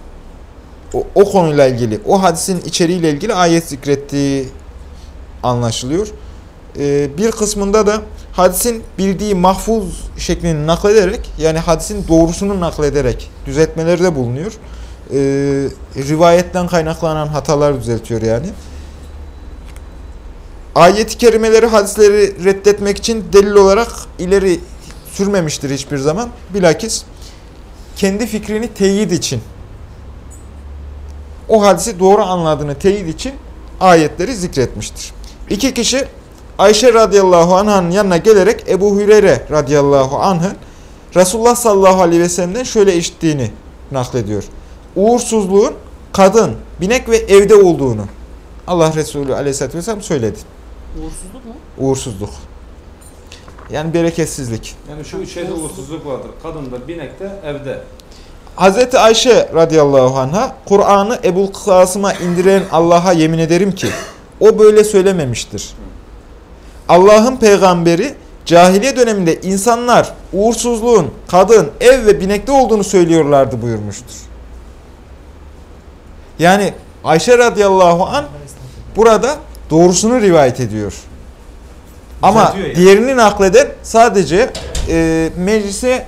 S1: o, o konuyla ilgili, o hadisin içeriğiyle ilgili ayet zikrettiği anlaşılıyor. Ee, bir kısmında da hadisin bildiği mahfuz şeklini naklederek, yani hadisin doğrusunu naklederek düzeltmelerde bulunuyor. Ee, rivayetten kaynaklanan hatalar düzeltiyor yani. Ayet-i kerimeleri hadisleri reddetmek için delil olarak ileri sürmemiştir hiçbir zaman. Bilakis kendi fikrini teyit için o hadisi doğru anladığını teyit için ayetleri zikretmiştir. İki kişi Ayşe radıyallahu anh'ın yanına gelerek Ebu Hüreyre radıyallahu anh'ın Resulullah sallallahu aleyhi ve sellem'den şöyle işittiğini naklediyor. Uğursuzluğun kadın, binek ve evde olduğunu Allah Resulü aleyhisselatü vesselam söyledi.
S6: Uğursuzluk mu?
S1: Uğursuzluk. Yani bereketsizlik.
S4: Yani şu üç şeyde uğursuzluk vardır. Kadında, binekte, evde.
S1: Hazreti Ayşe radıyallahu anha Kur'an'ı Ebu Kasım'a indiren Allah'a yemin ederim ki o böyle söylememiştir. Allah'ın peygamberi cahiliye döneminde insanlar uğursuzluğun kadın, ev ve binekte olduğunu söylüyorlardı buyurmuştur. Yani Ayşe radıyallahu an burada doğrusunu rivayet ediyor. Ama
S4: yani.
S1: diğerini nakleden sadece e, meclise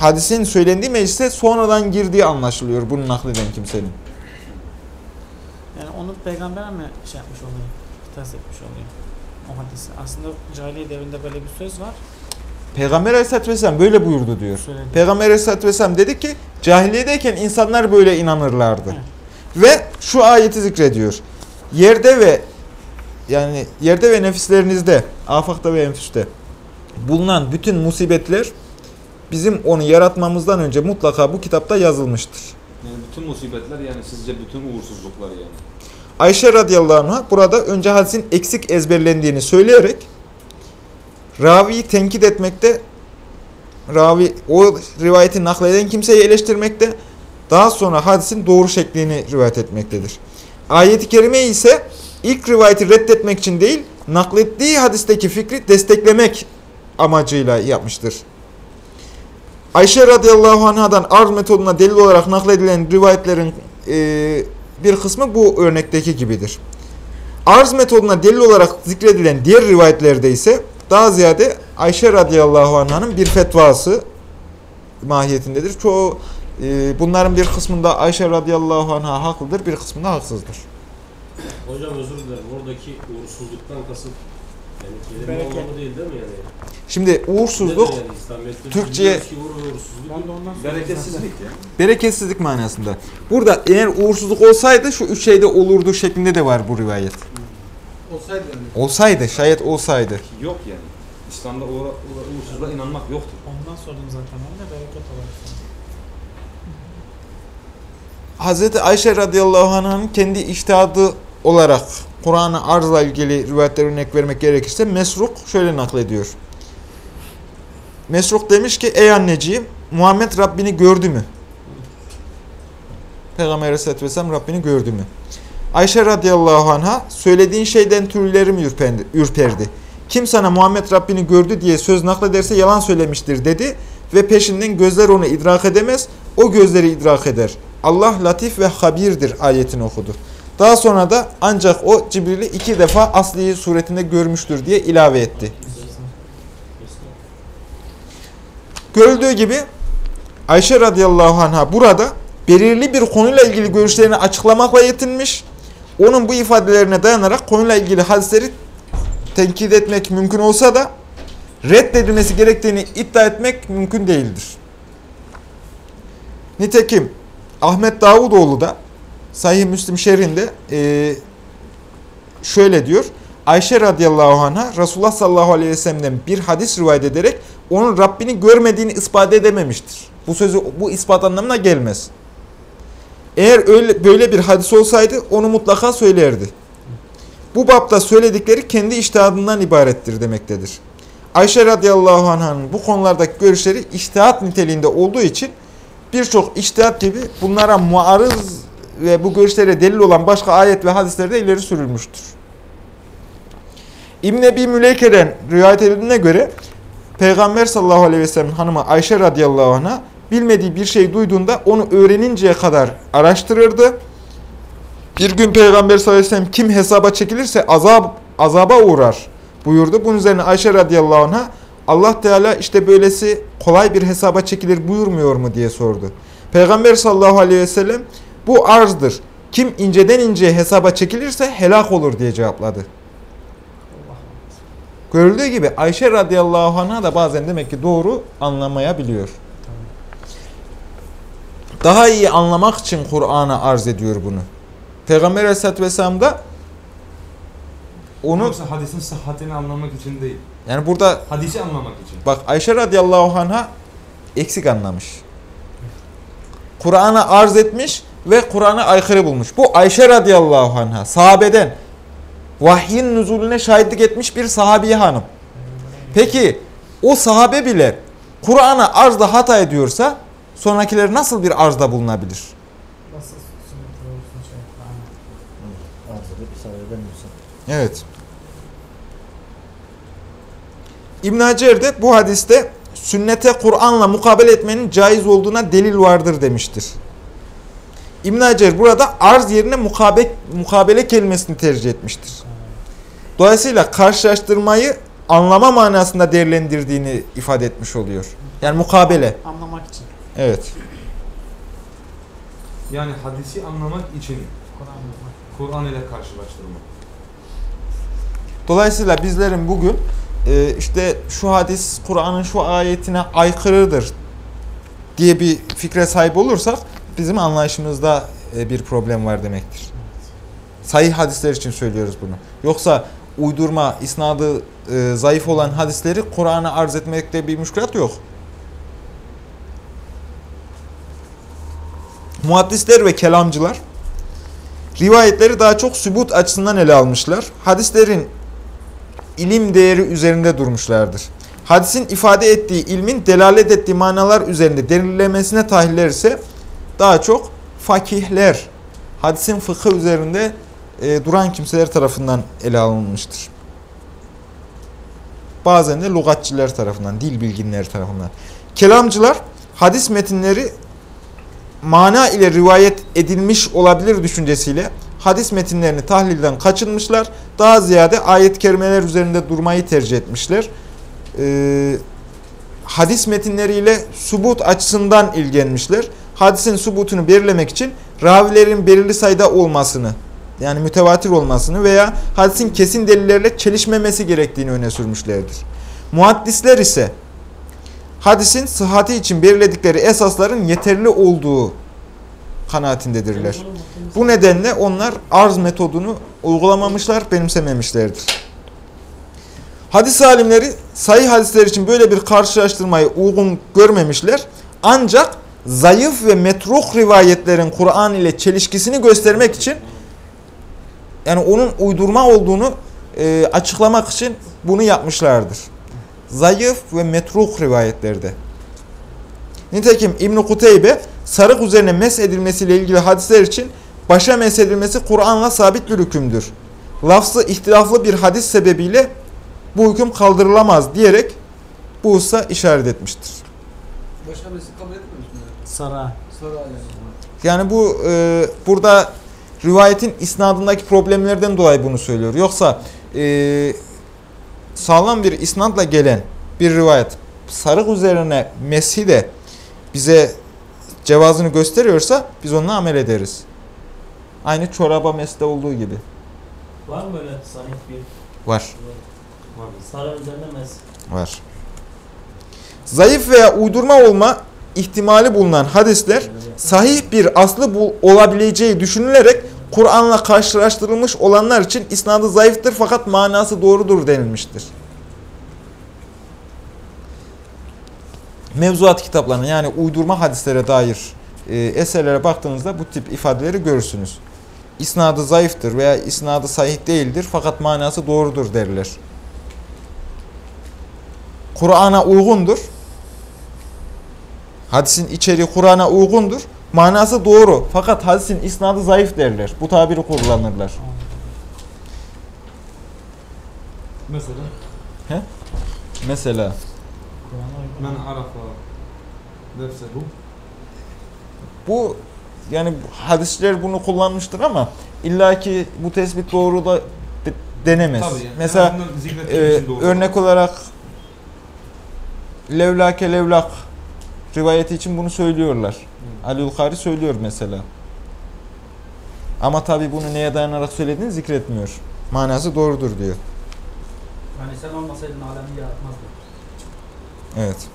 S1: hadisin söylendiği meclise sonradan girdiği anlaşılıyor bunu nakleden kimsenin.
S6: Yani onu peygamber mi şey yapmış oluyor? Ters etmiş oluyor. O hadisi. Aslında cahiliye devrinde böyle bir söz var.
S1: Peygamber aleyhissalatü vesselam böyle buyurdu diyor.
S6: Söyledi.
S1: Peygamber aleyhissalatü vesselam dedi ki cahiliyedeyken insanlar böyle inanırlardı.
S6: Evet.
S1: Ve şu ayeti zikrediyor. Yerde ve yani yerde ve nefislerinizde, afakta ve enfüste bulunan bütün musibetler bizim onu yaratmamızdan önce mutlaka bu kitapta yazılmıştır.
S4: Yani bütün musibetler yani sizce bütün uğursuzluklar yani.
S1: Ayşe radıyallahu anh burada önce hadisin eksik ezberlendiğini söyleyerek raviyi tenkit etmekte, ravi o rivayeti nakleden kimseyi eleştirmekte, daha sonra hadisin doğru şeklini rivayet etmektedir. Ayet-i kerime ise ilk rivayeti reddetmek için değil, naklettiği hadisteki fikri desteklemek amacıyla yapmıştır. Ayşe radıyallahu anhadan arz metoduna delil olarak nakledilen rivayetlerin e, bir kısmı bu örnekteki gibidir. Arz metoduna delil olarak zikredilen diğer rivayetlerde ise daha ziyade Ayşe radıyallahu anh'ın bir fetvası mahiyetindedir. Çoğu e, bunların bir kısmında Ayşe radıyallahu anh'a haklıdır, bir kısmında haksızdır.
S3: Hocam özür dilerim. Oradaki uğursuzluktan kasıt yani kelime
S6: Bereket.
S3: anlamı değil değil mi yani?
S1: Şimdi uğursuzluk
S3: Nedir yani İslamiyet'te?
S1: Türkçe'ye-
S3: Biliyoruz ki uğur- uğursuzluk.
S6: Ben de ondan sonra
S4: Bereketsizlik ya.
S1: bereketsizlik manasında. Burada eğer uğursuzluk olsaydı şu üç şeyde olurdu şeklinde de var bu rivayet.
S8: Olsaydı yani.
S1: Olsaydı, şayet olsaydı.
S4: Yok yani. İslam'da uğra, uğra, uğursuzluğa inanmak yoktur.
S6: Ondan sordum zaten ben de bereket olarak.
S1: Hazreti Ayşe radıyallahu anh'ın kendi iştihadı olarak Kur'an'ı arzla ilgili rivayetler örnek vermek gerekirse Mesruk şöyle naklediyor. Mesruk demiş ki ey anneciğim Muhammed Rabbini gördü mü? Peygamber aleyhissalatü vesselam Rabbini gördü mü? Ayşe radıyallahu anh'a söylediğin şeyden tüylerim ürperdi, ürperdi. Kim sana Muhammed Rabbini gördü diye söz naklederse yalan söylemiştir dedi ve peşinden gözler onu idrak edemez, o gözleri idrak eder. Allah latif ve habirdir ayetini okudu. Daha sonra da ancak o Cibril'i iki defa asli suretinde görmüştür diye ilave etti. Görüldüğü gibi Ayşe radıyallahu anh'a burada belirli bir konuyla ilgili görüşlerini açıklamakla yetinmiş. Onun bu ifadelerine dayanarak konuyla ilgili hadisleri tenkit etmek mümkün olsa da reddedilmesi gerektiğini iddia etmek mümkün değildir. Nitekim Ahmet Davutoğlu da Sahih Müslim şerhinde e, şöyle diyor. Ayşe radıyallahu anh'a Resulullah sallallahu aleyhi ve sellem'den bir hadis rivayet ederek onun Rabbini görmediğini ispat edememiştir. Bu sözü bu ispat anlamına gelmez. Eğer öyle böyle bir hadis olsaydı onu mutlaka söylerdi. Bu bapta söyledikleri kendi iştihadından ibarettir demektedir. Ayşe radıyallahu anh'ın bu konulardaki görüşleri iştihat niteliğinde olduğu için birçok iştihat gibi bunlara muarız ve bu görüşlere delil olan başka ayet ve hadislerde ileri sürülmüştür. İbn Ebi Müleyke'den rivayet edildiğine göre Peygamber sallallahu aleyhi ve sellem hanımı Ayşe radıyallahu anh'a bilmediği bir şey duyduğunda onu öğreninceye kadar araştırırdı. Bir gün Peygamber sallallahu aleyhi ve sellem kim hesaba çekilirse azab, azaba uğrar buyurdu. Bunun üzerine Ayşe radıyallahu anh'a Allah Teala işte böylesi kolay bir hesaba çekilir buyurmuyor mu diye sordu. Peygamber sallallahu aleyhi ve sellem bu arzdır. Kim inceden inceye hesaba çekilirse helak olur diye cevapladı. Görüldüğü gibi Ayşe radıyallahu anh'a da bazen demek ki doğru anlamayabiliyor. Daha iyi anlamak için Kur'an'a arz ediyor bunu. Peygamber aleyhissalatü vesselam da onu
S4: Yoksa hadisin sıhhatini anlamak için değil.
S1: yani burada
S4: Hadisi anlamak için.
S1: bak Ayşe radıyallahu anh'a eksik anlamış. Kur'an'a arz etmiş ve Kur'an'a aykırı bulmuş. Bu Ayşe radıyallahu anh'a sahabeden vahyin nüzulüne şahitlik etmiş bir sahabiye hanım. Peki o sahabe bile Kur'an'a arzda hata ediyorsa sonrakiler nasıl bir arzda bulunabilir?
S6: Şey.
S1: Evet. İbn Hacer de bu hadiste sünnete Kur'an'la mukabele etmenin caiz olduğuna delil vardır demiştir. İbn Hacer burada arz yerine mukabe, mukabele kelimesini tercih etmiştir. Dolayısıyla karşılaştırmayı anlama manasında değerlendirdiğini ifade etmiş oluyor. Yani mukabele.
S6: Anlamak için.
S1: Evet.
S4: Yani hadisi anlamak için
S6: Kur'an
S4: ile karşılaştırmak.
S1: Dolayısıyla bizlerin bugün e, işte şu hadis Kur'an'ın şu ayetine aykırıdır diye bir fikre sahip olursak bizim anlayışımızda e, bir problem var demektir. Sahih hadisler için söylüyoruz bunu. Yoksa uydurma, isnadı e, zayıf olan hadisleri Kur'an'a arz etmekte bir müşkülat yok. Muhaddisler ve kelamcılar rivayetleri daha çok sübut açısından ele almışlar. Hadislerin ilim değeri üzerinde durmuşlardır. Hadisin ifade ettiği ilmin delalet ettiği manalar üzerinde derinlemesine tahliller ise daha çok fakihler, hadisin fıkhı üzerinde e, duran kimseler tarafından ele alınmıştır. Bazen de lügatçiler tarafından, dil bilginleri tarafından. Kelamcılar hadis metinleri mana ile rivayet edilmiş olabilir düşüncesiyle hadis metinlerini tahlilden kaçınmışlar. Daha ziyade ayet-i kerimeler üzerinde durmayı tercih etmişler. Ee, hadis metinleriyle subut açısından ilgilenmişler. Hadisin subutunu belirlemek için ravilerin belirli sayıda olmasını yani mütevatir olmasını veya hadisin kesin delillerle çelişmemesi gerektiğini öne sürmüşlerdir. Muhaddisler ise hadisin sıhhati için belirledikleri esasların yeterli olduğu kanaatindedirler. Bu nedenle onlar arz metodunu uygulamamışlar, benimsememişlerdir. Hadis alimleri sayı hadisler için böyle bir karşılaştırmayı uygun görmemişler. Ancak zayıf ve metruk rivayetlerin Kur'an ile çelişkisini göstermek için yani onun uydurma olduğunu e, açıklamak için bunu yapmışlardır. Zayıf ve metruk rivayetlerde. Nitekim İbn-i Kuteybe sarık üzerine mes edilmesiyle ilgili hadisler için başa mes edilmesi Kur'an'la sabit bir hükümdür. Lafzı ihtilaflı bir hadis sebebiyle bu hüküm kaldırılamaz diyerek bu hususa işaret etmiştir.
S8: Başka birisi kabul
S6: Sara.
S8: Sonra yani.
S1: Yani bu e, burada rivayetin isnadındaki problemlerden dolayı bunu söylüyor. Yoksa e, sağlam bir isnadla gelen bir rivayet sarık üzerine meshi de bize cevazını gösteriyorsa biz onunla amel ederiz. Aynı çoraba mesle olduğu gibi.
S2: Var mı böyle sahih bir
S1: Var.
S2: sarı üzerine mes?
S1: Var. Zayıf veya uydurma olma ihtimali bulunan hadisler sahih bir aslı bul- olabileceği düşünülerek Kur'an'la karşılaştırılmış olanlar için isnadı zayıftır fakat manası doğrudur denilmiştir. Mevzuat kitaplarına yani uydurma hadislere dair e, eserlere baktığınızda bu tip ifadeleri görürsünüz. İsnadı zayıftır veya isnadı sahih değildir fakat manası doğrudur derler. Kur'an'a uygundur. Hadisin içeriği Kur'an'a uygundur. Manası doğru. Fakat hadisin isnadı zayıf derler. Bu tabiri kullanırlar.
S4: Mesela
S1: Mesela
S6: Kur'an'a uygun.
S4: men arafa nefsehu
S1: bu yani hadisler bunu kullanmıştır ama illaki bu tespit doğru da de- denemez.
S4: Tabii yani.
S1: Mesela e, örnek olarak levlake levlak rivayeti için bunu söylüyorlar. Ali Ulkari söylüyor mesela. Ama tabi bunu neye dayanarak söylediğini zikretmiyor. Manası doğrudur diyor.
S8: Yani sen olmasaydın alemi yaratmazdı.
S1: Evet.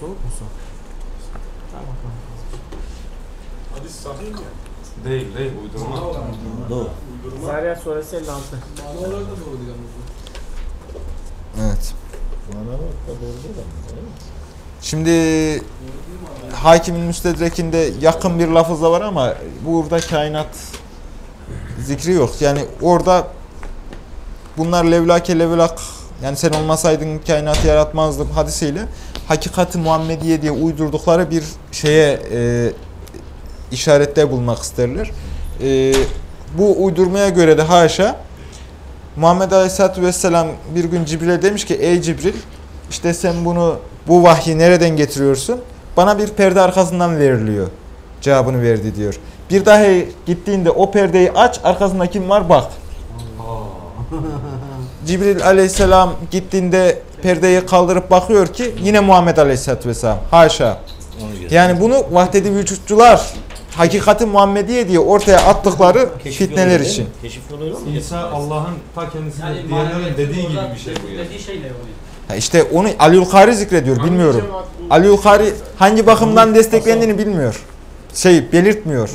S6: Soğuk mu? Tamam bakalım.
S7: Hadis sahih mi?
S4: Değil değil uydurma.
S5: Doğru.
S6: Zariyat suresi 56.
S8: Mana olarak da doğru bu.
S1: Evet.
S5: Bana bak da doğru değil mi?
S1: Şimdi Hakimin Müstedrek'inde yakın bir lafız da var ama burada kainat zikri yok. Yani orada bunlar levlake levlak yani sen olmasaydın kainatı yaratmazdım hadisiyle hakikati Muhammediye diye uydurdukları bir şeye e, işarette bulmak isterler. E, bu uydurmaya göre de haşa Muhammed Aleyhisselatü Vesselam bir gün Cibril'e demiş ki ey Cibril işte sen bunu bu vahyi nereden getiriyorsun? Bana bir perde arkasından veriliyor. Cevabını verdi diyor. Bir daha gittiğinde o perdeyi aç arkasında kim var bak. <laughs> Cibril aleyhisselam gittiğinde perdeyi kaldırıp bakıyor ki yine Muhammed aleyhisselatü vesselam. Haşa. Yani bunu vahdedi vücutçular hakikati Muhammediye diye ortaya attıkları
S5: Keşif
S1: fitneler için.
S5: Keşif yoluyla mı?
S4: İsa Allah'ın ta kendisine
S8: Yani
S4: dediği gibi bir şey bu yani.
S8: Dediği şeyle oluyor.
S1: Ha işte onu Ali Ulkari zikrediyor bilmiyorum. Ali Ulkari hangi bakımdan desteklendiğini bilmiyor. Şey belirtmiyor.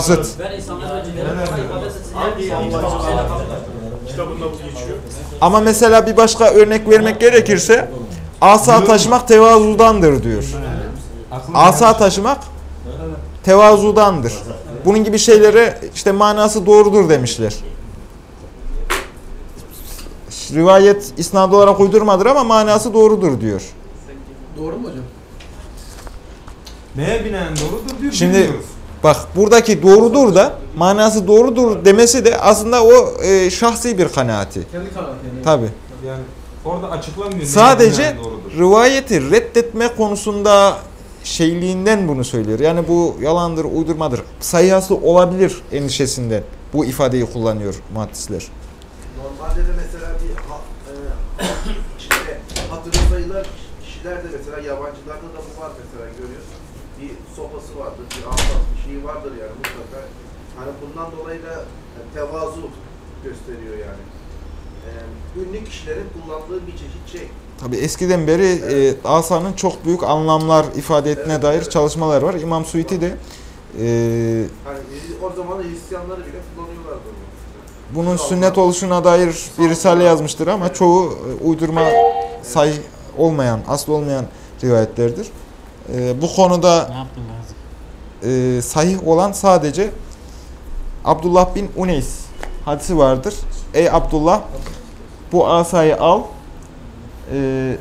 S8: Zıt Allah'ın
S7: Kitabında bu geçiyor.
S1: Ama mesela bir başka örnek vermek gerekirse asa taşımak tevazudandır diyor. Asa taşımak tevazudandır. Bunun gibi şeylere işte manası doğrudur demişler. Rivayet isnad olarak uydurmadır ama manası doğrudur diyor.
S8: Doğru mu hocam?
S4: Neye binaen doğrudur diyor
S1: Şimdi-
S4: bilmiyoruz.
S1: Bak buradaki doğrudur da manası doğrudur demesi de aslında o e, şahsi bir kanaati.
S8: Kendi kararı yani.
S1: Tabi.
S4: Yani orada açıklanmıyor. neye
S1: Sadece rivayeti reddetme konusunda şeyliğinden bunu söylüyor. Yani bu yalandır, uydurmadır. Sayhası olabilir endişesinden bu ifadeyi kullanıyor muhaddisler.
S9: Normalde de mesela bir ha, e, işte hatırı sayılar kişiler de mesela yabancılarda da bu var mesela görüyorsun. Bir sopası vardır, bir asas bir şeyi vardır yani mutlaka. Hani bundan dolayı da e, tevazu gösteriyor yani. E, ünlü kişilerin kullandığı bir çeşit şey.
S1: Tabi eskiden beri e, asanın çok büyük anlamlar ifade ettiğine
S9: Evet,
S1: dair
S9: evet.
S1: çalışmalar var. İmam Suyuti de e,
S9: Hani e, o zaman Hristiyanları bile kullanıyorlardı
S1: bunun sünnet oluşuna dair bir risale yazmıştır ama çoğu e, uydurma say olmayan, aslı olmayan rivayetlerdir. E, bu konuda e, sahih olan sadece Abdullah bin Uneys hadisi vardır. Ey Abdullah bu asayı al. E,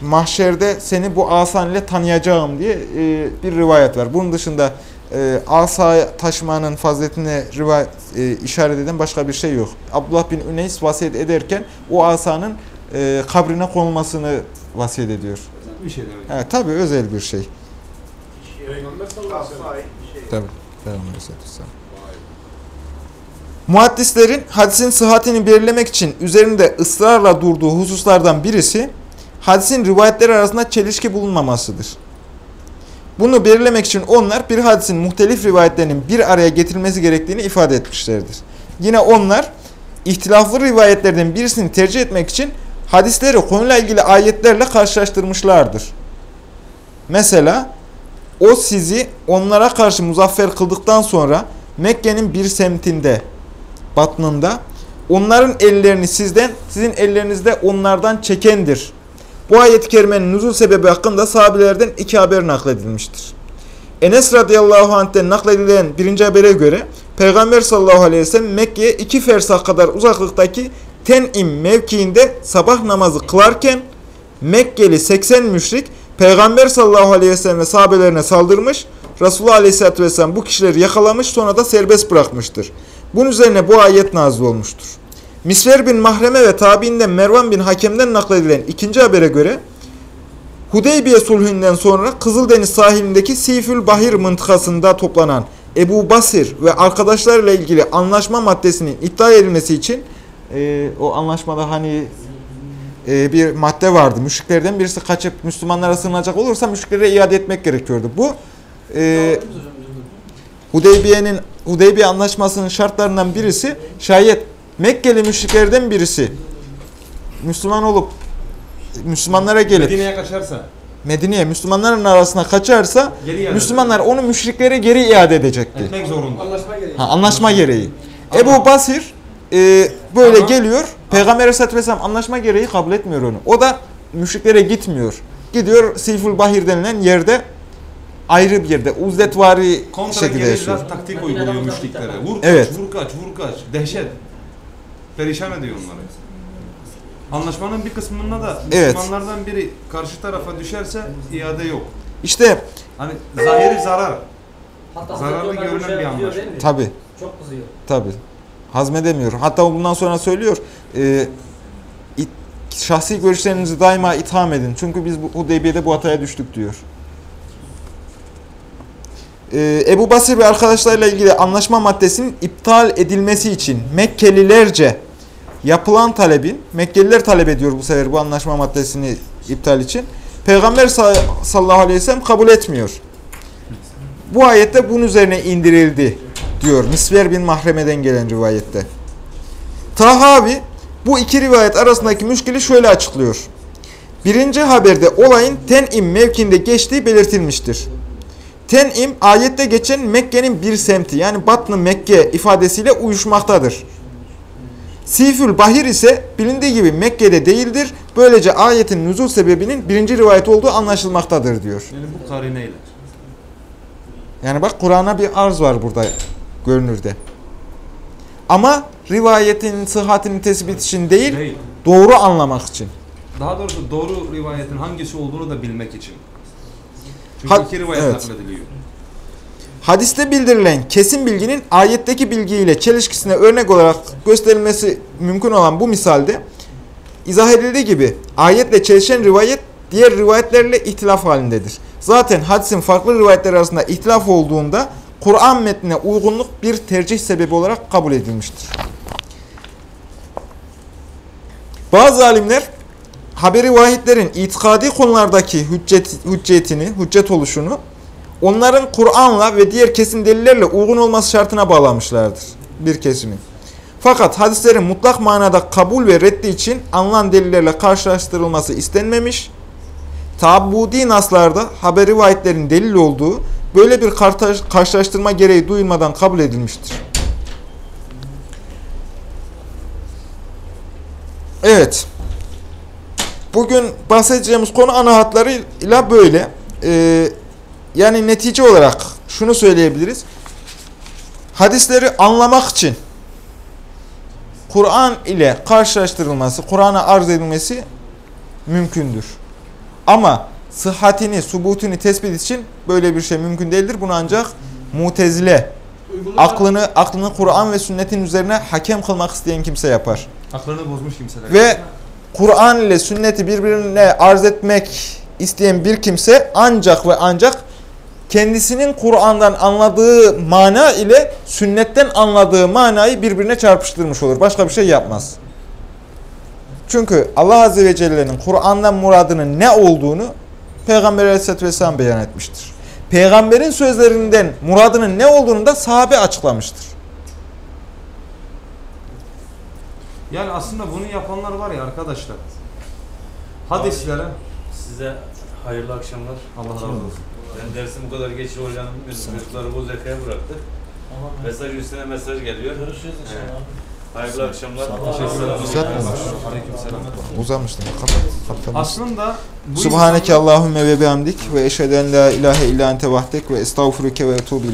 S1: mahşerde seni bu asan ile tanıyacağım diye e, bir rivayet var. Bunun dışında e, asa taşımanın faziletine rivayet, e, işaret eden başka bir şey yok. Abdullah bin Uneys vasiyet ederken o asanın e, kabrine konulmasını vasiyet ediyor.
S4: Bir şeyler.
S1: Evet, tabii özel bir şey.
S7: Peygamber sallallahu aleyhi ve sellem.
S9: şey.
S1: Tabii. Peygamber Aleyhisselatü Vesselam. Muhaddislerin hadisin sıhhatini belirlemek için üzerinde ısrarla durduğu hususlardan birisi hadisin rivayetleri arasında çelişki bulunmamasıdır. Bunu belirlemek için onlar bir hadisin muhtelif rivayetlerinin bir araya getirilmesi gerektiğini ifade etmişlerdir. Yine onlar ihtilaflı rivayetlerden birisini tercih etmek için hadisleri konuyla ilgili ayetlerle karşılaştırmışlardır. Mesela o sizi onlara karşı muzaffer kıldıktan sonra Mekke'nin bir semtinde, batnında onların ellerini sizden, sizin ellerinizde onlardan çekendir. Bu ayet-i kerimenin nüzul sebebi hakkında sahabelerden iki haber nakledilmiştir. Enes radıyallahu anh'ten nakledilen birinci habere göre Peygamber sallallahu aleyhi ve sellem Mekke'ye iki fersah kadar uzaklıktaki Ten'im mevkiinde sabah namazı kılarken Mekkeli 80 müşrik Peygamber sallallahu aleyhi ve sellem sahabelerine saldırmış. Resulullah aleyhisselatü vesselam bu kişileri yakalamış sonra da serbest bırakmıştır. Bunun üzerine bu ayet nazil olmuştur. Misver bin Mahreme ve tabiinden Mervan bin Hakem'den nakledilen ikinci habere göre Hudeybiye sulhünden sonra Kızıldeniz sahilindeki Sifül Bahir mıntıkasında toplanan Ebu Basir ve arkadaşlarıyla ilgili anlaşma maddesinin iptal edilmesi için e, o anlaşmada hani e, bir madde vardı. Müşriklerden birisi kaçıp Müslümanlara sığınacak olursa müşriklere iade etmek gerekiyordu. Bu e. Hudeybiye'nin Hudeybiye anlaşmasının şartlarından birisi şayet Mekkeli müşriklerden birisi Müslüman olup Müslümanlara gelip
S4: Medine'ye kaçarsa.
S1: Medine'ye Müslümanların arasına kaçarsa Müslümanlar onu müşriklere geri iade edecekti.
S4: etmek zorunda.
S8: Anlaşma gereği.
S1: Ha, anlaşma gereği.
S4: Ama-
S1: Ebu Basir e, böyle
S4: Ama-
S1: geliyor. Peygamber Aleyhisselatü Vesselam anlaşma gereği kabul etmiyor onu. O da müşriklere gitmiyor. Gidiyor Seyful Bahir denilen yerde ayrı bir yerde uzletvari
S4: Kontra
S1: şekilde yaşıyor.
S4: taktik uyguluyor müşriklere. Vur kaç,
S1: Evet.
S4: vur kaç, vur kaç. Dehşet. Perişan ediyor onları. Anlaşmanın bir kısmında da
S1: Evet.
S4: Müslümanlardan biri karşı tarafa düşerse iade yok.
S1: İşte
S4: Hani zahiri zarar.
S8: Hatta
S4: Zararlı görünen bir anlaşma.
S1: tabi
S8: Çok kızıyor.
S1: tabi hazmedemiyor. Hatta bundan sonra söylüyor e, şahsi görüşlerinizi daima itham edin. Çünkü biz bu Hudeybiye'de bu hataya düştük diyor. Ee, Ebu Basir ve arkadaşlarıyla ilgili anlaşma maddesinin iptal edilmesi için Mekkelilerce yapılan talebin, Mekkeliler talep ediyor bu sefer bu anlaşma maddesini iptal için. Peygamber sa- sallallahu aleyhi ve sellem kabul etmiyor. Bu ayette bunun üzerine indirildi diyor. Misver bin Mahreme'den gelen rivayette. Tahavi bu iki rivayet arasındaki müşkili şöyle açıklıyor. Birinci haberde olayın Ten'im mevkinde geçtiği belirtilmiştir. Ten'im ayette geçen Mekke'nin bir semti yani Batlı Mekke ifadesiyle uyuşmaktadır. Sifül Bahir ise bilindiği gibi Mekke'de değildir. Böylece ayetin nüzul sebebinin birinci rivayet olduğu anlaşılmaktadır diyor.
S4: Yani bu karineyle.
S1: Yani bak Kur'an'a bir arz var burada görünürde. Ama rivayetin sıhhatini tespit için değil,
S4: Değil.
S1: doğru anlamak için.
S4: Daha doğrusu doğru rivayetin hangisi olduğunu da bilmek için. Çünkü
S1: Ha-
S4: iki rivayet
S1: evet.
S4: naklediliyor.
S1: Hadiste bildirilen kesin bilginin ayetteki bilgiyle çelişkisine örnek olarak gösterilmesi mümkün olan bu misalde izah edildiği gibi ayetle çelişen rivayet diğer rivayetlerle ihtilaf halindedir. Zaten hadisin farklı rivayetler arasında ihtilaf olduğunda Kur'an metnine uygunluk bir tercih sebebi olarak kabul edilmiştir. Bazı alimler haberi vahitlerin itikadi konulardaki hüccet, hüccetini, hüccet oluşunu onların Kur'an'la ve diğer kesin delillerle uygun olması şartına bağlamışlardır bir kesimi. Fakat hadislerin mutlak manada kabul ve reddi için alınan delillerle karşılaştırılması istenmemiş. Tabbudi naslarda haber rivayetlerin delil olduğu böyle bir karşılaştırma gereği duyulmadan kabul edilmiştir. Evet. Bugün bahsedeceğimiz konu ana hatlarıyla böyle. Ee, yani netice olarak şunu söyleyebiliriz. Hadisleri anlamak için Kur'an ile karşılaştırılması, Kur'an'a arz edilmesi mümkündür. Ama sıhhatini, subutunu tespit için böyle bir şey mümkün değildir. Bunu ancak mutezile, aklını aklını Kur'an ve sünnetin üzerine hakem kılmak isteyen kimse yapar.
S4: Aklını bozmuş kimseler.
S1: Ve Kur'an ile sünneti birbirine arz etmek isteyen bir kimse ancak ve ancak kendisinin Kur'an'dan anladığı mana ile sünnetten anladığı manayı birbirine çarpıştırmış olur. Başka bir şey yapmaz. Çünkü Allah Azze ve Celle'nin Kur'an'dan muradının ne olduğunu Peygamber Aleyhisselatü Vesselam beyan etmiştir. Peygamberin sözlerinden muradının ne olduğunu da sahabe açıklamıştır.
S4: Yani aslında bunu yapanlar var ya arkadaşlar. Hadislere
S10: Size hayırlı akşamlar.
S4: Allah razı olsun.
S10: Ben dersin bu kadar geç olacağını bilmiyordum. Çocukları bu zekaya bıraktık. Mesaj üstüne mesaj geliyor.
S2: Görüşürüz inşallah.
S10: Hayırlı akşamlar.
S1: Uzatmamış.
S4: Aleykümselam.
S1: Uzamıştım. Kapat. kapat.
S4: Aslında bu
S1: Subhaneke Allahümme ve bihamdik ve eşhedü en la ilahe illa ente vahdek ve estağfuruke ve etubu.